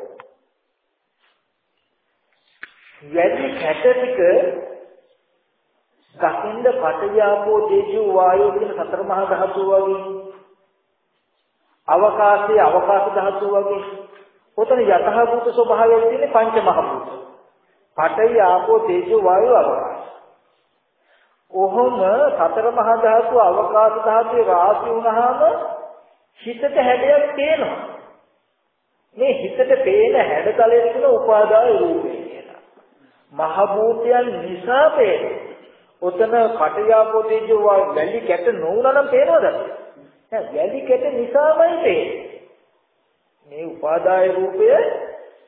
වැඩි කැට ටික දකින්ද පටවියාපෝ තේජෝ වායෝ කියන සතර මහා ධාතු වගේ අවකාශයේ අවකාශ ධාතු වගේ උතන යතහභූත ස්වභාවයෙන් තියෙන පංච මහ භූත. පඨවි ආපෝ තේජෝ වායෝ අවකාශ. කොහොම සතර මහා ධාතු අවකාශ ධාතුවේ රාශි වුණාම හිතට හැඩයක් පේනවා. මේ හිතට පේන හැඩතලයේ තියෙන උපාදාය රූපේ කියලා. මහ භූතයන් නිසා පේන. ඔතන පටයාපෝ තේජෝ වැලි කැට නොවුනා නම් පේනවද? නෑ වැලි කැට නිසාමයි පේන්නේ. මේ උපාදාය රූපය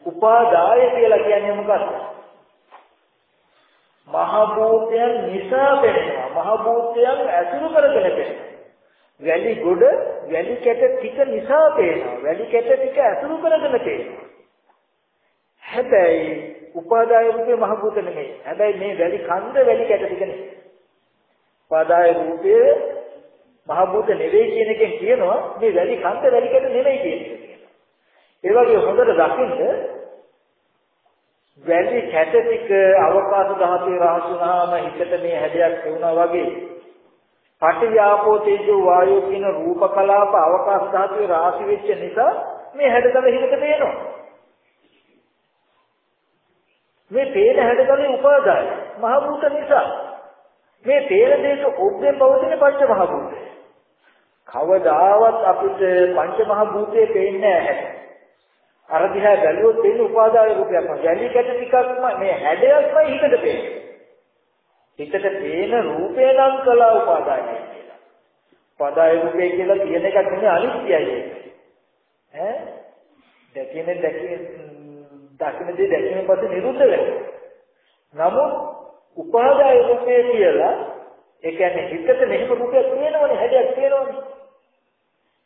උපාදාය කියලා කියන්නේ මොකක්ද? මහ භූතයන් නිසා පෙනෙනවා. මහ භූතයන් ඇසුරු කරගෙන පෙනෙනවා. වැලි ගොඩ වැලි කැට ටික නිසා පේනවා. වැලි කැට ටික ඇසුරු කරගෙන පේනවා. හැබැයි උපාදාය රූපේ මහ භූත නෙමෙයි. හැබැයි මේ වැලි කන්ද වැලි කැට ටික නෙමෙයි. උපාදාය රූපේ මහ භූත නෙවෙයි කියන එකෙන් කියනවා මේ වැලි කන්ද වැලි කැට නෙමෙයි කියන එක. ඒ වගේ හොඳට දකින්න වැලි කැට ටික අවකාශ ධාතුවේ රහසුනාම හිතට මේ හැඩයක් වුණා වගේ. පටිවිආපෝ තේජෝ වායෝ කියන රූප කලාප අවකාශ ධාතුවේ රාශි වෙච්ච නිසා මේ හැඩතල හිතට පේනවා. මේ පේන හැඩතලේ උපාදාය මහ භූත නිසා. මේ පේන දෙයට ඔබ්බෙන් පවතින පංච මහ භූතය. කවදාවත් අපිට පංච මහ භූතේ පේන්නේ නැහැ. අර දිහා බැලුවොත් තියෙන උපාදාය රූපයක් ම ගැලි කැට ටිකක්ම මේ හැඩයක්මයි හිතට පේන්නේ. හිතට පේන රූපේ නම් කළා උපාදාය කියලා. උපාදාය රූපේ කියලා කියන එකක් නෙමෙයි අනිත්‍යයි. ඈ දැකින දැකින දකින දේ දැකින පස්සේ නිරුද්ධ වෙනවා. නමුත් උපාදාය රූපේ කියලා ඒ කියන්නේ හිතට මෙහෙම රූපයක් තියෙනවනේ හැඩයක් තියෙනවනේ.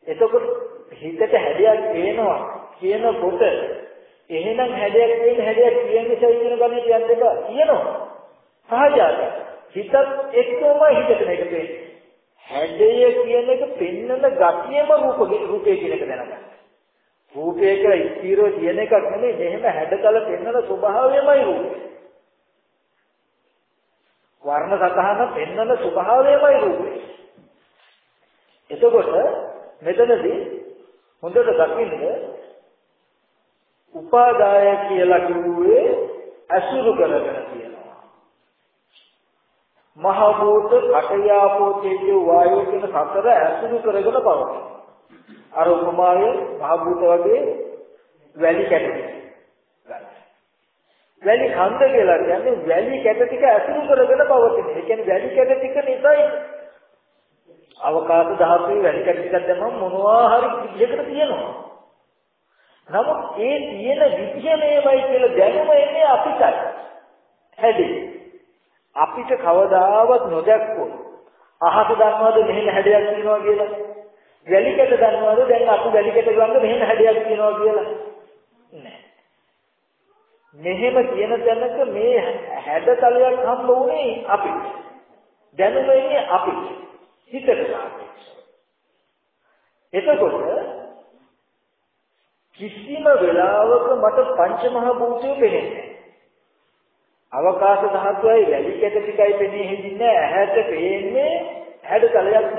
එතකොට හිතට හැඩයක් පේනවා කියනකොට එහෙනම් හැඩයක් වෙන හැඩයක් කියන්නේ කියන ගණේ කියන්න එපා. කියනවා. සහජාත හිතත් එක්කම හිතට මේක පේන්නේ. හැඩය කියන එක පෙන්නන ගතියම රූප රූපේ කියන එක දැනගන්න. රූපය කියලා ස්ථිරව කියන එකක් නෙමෙයි. මෙහෙම හැඩතල පෙන්නන ස්වභාවයමයි රූපේ වර්ණ සතහන පෙන්නන ස්වභාවයමයි රූපේ එතකොට මෙතනදී හොඳට දකින්න උපාදාය කියලා කිව්වේ අසුරු කරගෙන තියෙනවා. මහ භූත කටයාපෝ තේජෝ වායෝ කියන සතර අසුරු කරගෙන පවතී. අර උපමාවේ මහ භූත වගේ වැලි කැටි. වැලි කන්ද කියලා කියන්නේ වැලි කැට ටික අසුරු කරගෙන පවතින. ඒ කියන්නේ වැලි කැට ටික නිසායි අවකාශ ධාතුවේ වැලි කැට ටිකක් දැම්මම මොනවා හරි විදිහකට තියෙනවා. නමුත් ඒ තියෙන විදිය මේවයි කියලා දැනුම එන්නේ අපිටයි. හැදේ. අපිට කවදාවත් නොදැක්කොත් අහස දන්නවද මෙහෙම හැඩයක් තියෙනවා කියලා? වැලිකට දන්නවද දැන් අපි වැලිකට ගන්න මෙහෙම හැඩයක් තියෙනවා කියලා? නෑ. මෙහෙම කියන තැනක මේ හැඩතලයක් හම්බ වුණේ අපිට. දැනුම එන්නේ අපිට. හිතට එතකොට කිසිම වෙලාවක මට පංචමහා භූතය පෙනෙන්නේ අවකාශ ධාතුවයි වැලි කැට ටිකයි පෙනී හිටින්නේ. ඇහැට පේන්නේ හැඩතලයක්ම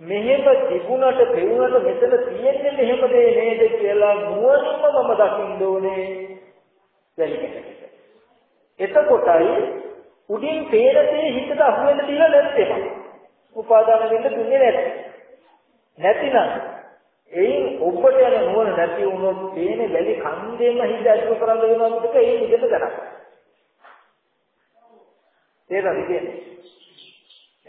මෙහෙම තිබුණට පෙවුනට මෙතන තියෙන්නේ මෙහෙම දේ නේද කියලා නුවණින්ම මම දකින්න ඕනේ වැලි කැට ටික. එතකොටයි උඩින් පේන දේ හිතට අහු වෙන්න තියලා නැත්තේ උපාදාන වෙන්න දුන්නේ නැති නැතිනම් එයින් ඔබට යන නුවණ නැති වුණොත් තේනේ වැලි කන්දේම හිත අසුර කරන්න වෙනවා මිසක ඒ නිදෙත ගණන්. තේරෙනවද කියන්නේ?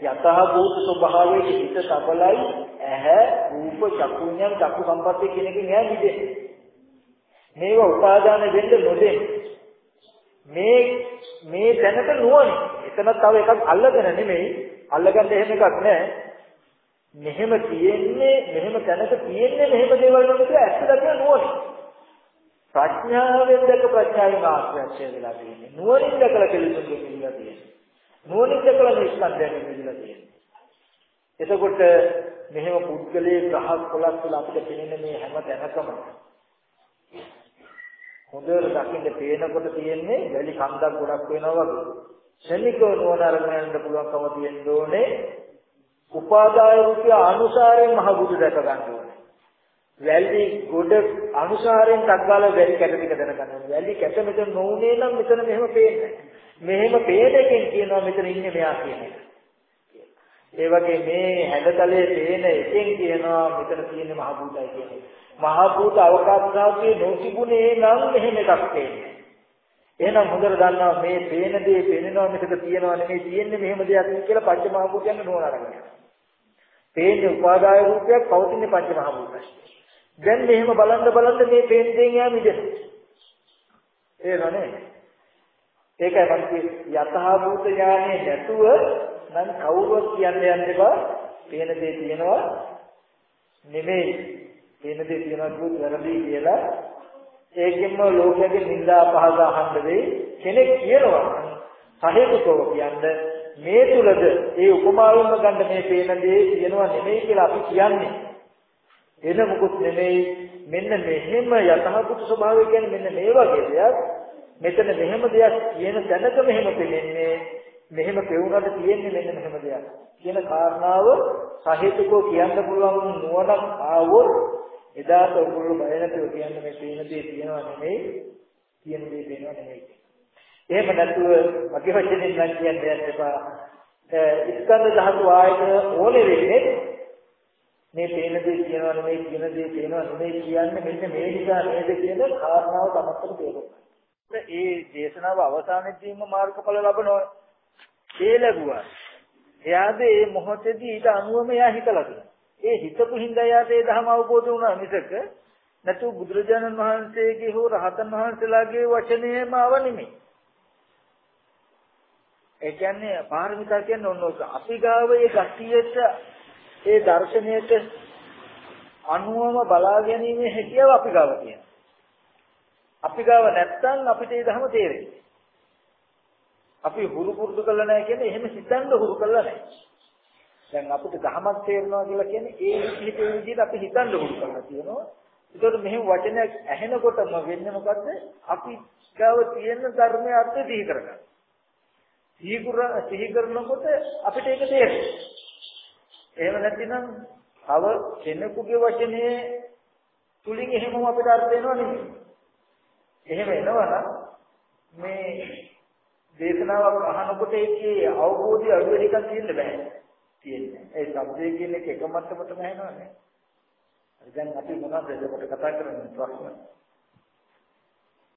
යතහ භූත ස්වභාවයේ හිත සබලයි ඇහැ රූප චක්කු විඤ්ඤාණ චක්කු සම්පatti කියන එකෙන් එයා මිදෙන්නේ. මේව උපාදාන වෙන්න නොදෙන්නේ. මේ මේ දැනට නුවණ. එතන තව එකක් අල්ලගෙන නෙමෙයි. අල්ලගන්න එහෙම එකක් නැහැ. මෙහෙම තියෙන්නේ මෙහෙම තැනක තියෙන්නේ මෙහෙම දේවල් වලට ඇත්ත දකින නුවණ. ප්‍රඥාවෙන් දැක ප්‍රඥාවෙන් ආශ්‍රය වෙලා තියෙන්නේ. නුවණින් දැකලා කෙලෙසුන් දෙවිලා තියෙන්නේ. නුවණින් දැකලා මේ ස්කන්ධයන් දෙවිලා තියෙන්නේ. එතකොට මෙහෙම පුද්ගලයේ ගහක් කොලක් තුළ අපිට පෙනෙන මේ හැම තැනකම හොඳට දකින්න පේනකොට තියෙන්නේ වැලි කන්දක් ගොඩක් වෙනවා වගේ. ශනිකව නුවණ අරගෙන යන්න පුළුවන්කම තියෙන්න ඕනේ. උපාදාය රූපය අනුසාරයෙන් මහ බුදු දැක ගන්න ඕනේ. වැලි ගොඩ අනුසාරයෙන් තක්ගාල වැලි කැට ටික දැනගන්න ඕනේ. වැලි කැට මෙතන නොඋනේ නම් මෙතන මෙහෙම පේන්නේ මෙහෙම පේන එකෙන් කියනවා මෙතන ඉන්නේ මෙයා කියන එක. ඒ වගේ මේ හැඩතලයේ පේන එකෙන් කියනවා මෙතන තියෙන්නේ මහ භූතයි කියන එක. මහ භූත අවකාශාවේ නොතිබුණේ නම් මෙහෙම එකක් පේන්නේ. එහෙනම් හොඳට දන්නවා මේ පේන දේ පේනවා මෙතන තියෙනවා නෙමෙයි තියෙන්නේ මෙහෙම දෙයක් කියලා පංච මහ භූතයන් නෝන අරගෙන. පේන්නේ උපාදාය රූපයක් පවතින්නේ පංච මහ භූතයි. දැන් මෙහෙම බලන්න බලන්න මේ පේන දෙයෙන් යා මිදෙනවා. ඒ නනේ. ඒකයි මම කිය යතහා භූත ඥානෙ නැතුව නම් කවුරුවත් කියන්න යන්න එපා. පේන දේ තියෙනවා නෙමෙයි. පේන දේ තියෙනවා කිව්වොත් වැරදි කියලා ඒකෙන්ම ලෝකයේ නිന്ദා පහස අහන්න වෙයි. කෙනෙක් කියනවා සහේතුකව කියන්නේ මේ තුලද ඒ උපමාවෙන්ම ගන්න මේ පේන දේ කියනවා නෙමෙයි කියලා අපි කියන්නේ. එන මොකුත් නෙමෙයි මෙන්න මෙහෙම යථාභූත ස්වභාවය කියන්නේ මෙන්න මේ වගේ දෙයක්. මෙතන මෙහෙම දෙයක් කියන තැනක මෙහෙම පෙනෙන්නේ මෙහෙම පෙවුනට තියෙන්නේ මෙන්න මෙහෙම දෙයක් කියන කාරණාව සහේතුකව කියන්න පුළුවන් නුවණක් ආවොත් එදාට ඔයගොල්ලෝ බය නැතුව කියන්නේ මේ පේන දේ තියෙනවා නෙමෙයි කියන දේ පේනවා නෙමෙයි එහෙම නැතුව මගේ වචනෙන් නම් කියන්නේ එපා ස්කන්ධ ධාතු ආයතන ඕනේ වෙන්නේ මේ පේන දේ කියනවා නෙමෙයි කියන දේ පේනවා නෙමෙයි කියන්නේ මෙන්න මේ නිසා නේද කියන කාරණාව තමත්තට තේරුම් ඒ දේශනාව අවසානයේදීම මාර්ගඵල ලබනවා ඒ ලැබුවා. එයාද මේ මොහොතේදී ඊට අනුවම එයා හිතලා තියෙනවා. ඒ හිතපු හින්දා එයාට ඒ ධර්ම අවබෝධ වුණා මිසක නැතු බුදුරජාණන් වහන්සේගේ හෝ රහතන් වහන්සේලාගේ වචනේම ආව නෙමෙයි. ඒ කියන්නේ පාරමිතා කියන්නේ ඔන්න ඔක. අපි ගාව ඒ ගතියට ඒ දර්ශනයට අනුවම බලා ගැනීමේ හැකියාව අපි ගාව තියෙනවා. අපි ගාව නැත්තම් අපිට ඒ ධර්ම තේරෙන්නේ. අපි හුරු පුරුදු කරලා නැහැ කියන්නේ එහෙම හිතන්න හුරු කරලා නැහැ. දැන් අපිට ධහමක් තේරෙනවා කියලා කියන්නේ ඒ විදිහට ඒ විදිහට අපි හිතන්න හුරු කරලා තියෙනවා. ඒකට මෙහෙම වචනයක් ඇහෙනකොටම වෙන්නේ මොකද්ද? අපි ගාව තියෙන ධර්මයේ අර්ථය සිහි කරගන්න. සිහි කර සිහි කරනකොට අපිට ඒක තේරෙනවා. එහෙම නැතිනම් තව කෙනෙකුගේ වචනේ තුලින් එහෙමම අපිට අර්ථ වෙනව නෙමෙයි. එහෙම එනවනම් මේ දේශනාවක් අහනකොට ඒකේ අවබෝධය අඩු වෙන එකක් තියෙන්න බෑ. තියෙන්නේ. ඒ શબ્දයේ කියන එක එක මට්ටමටම ඇහෙනවනේ. දැන් අපි මොනවද එතකොට කතා කරන්නේ ප්‍රශ්න?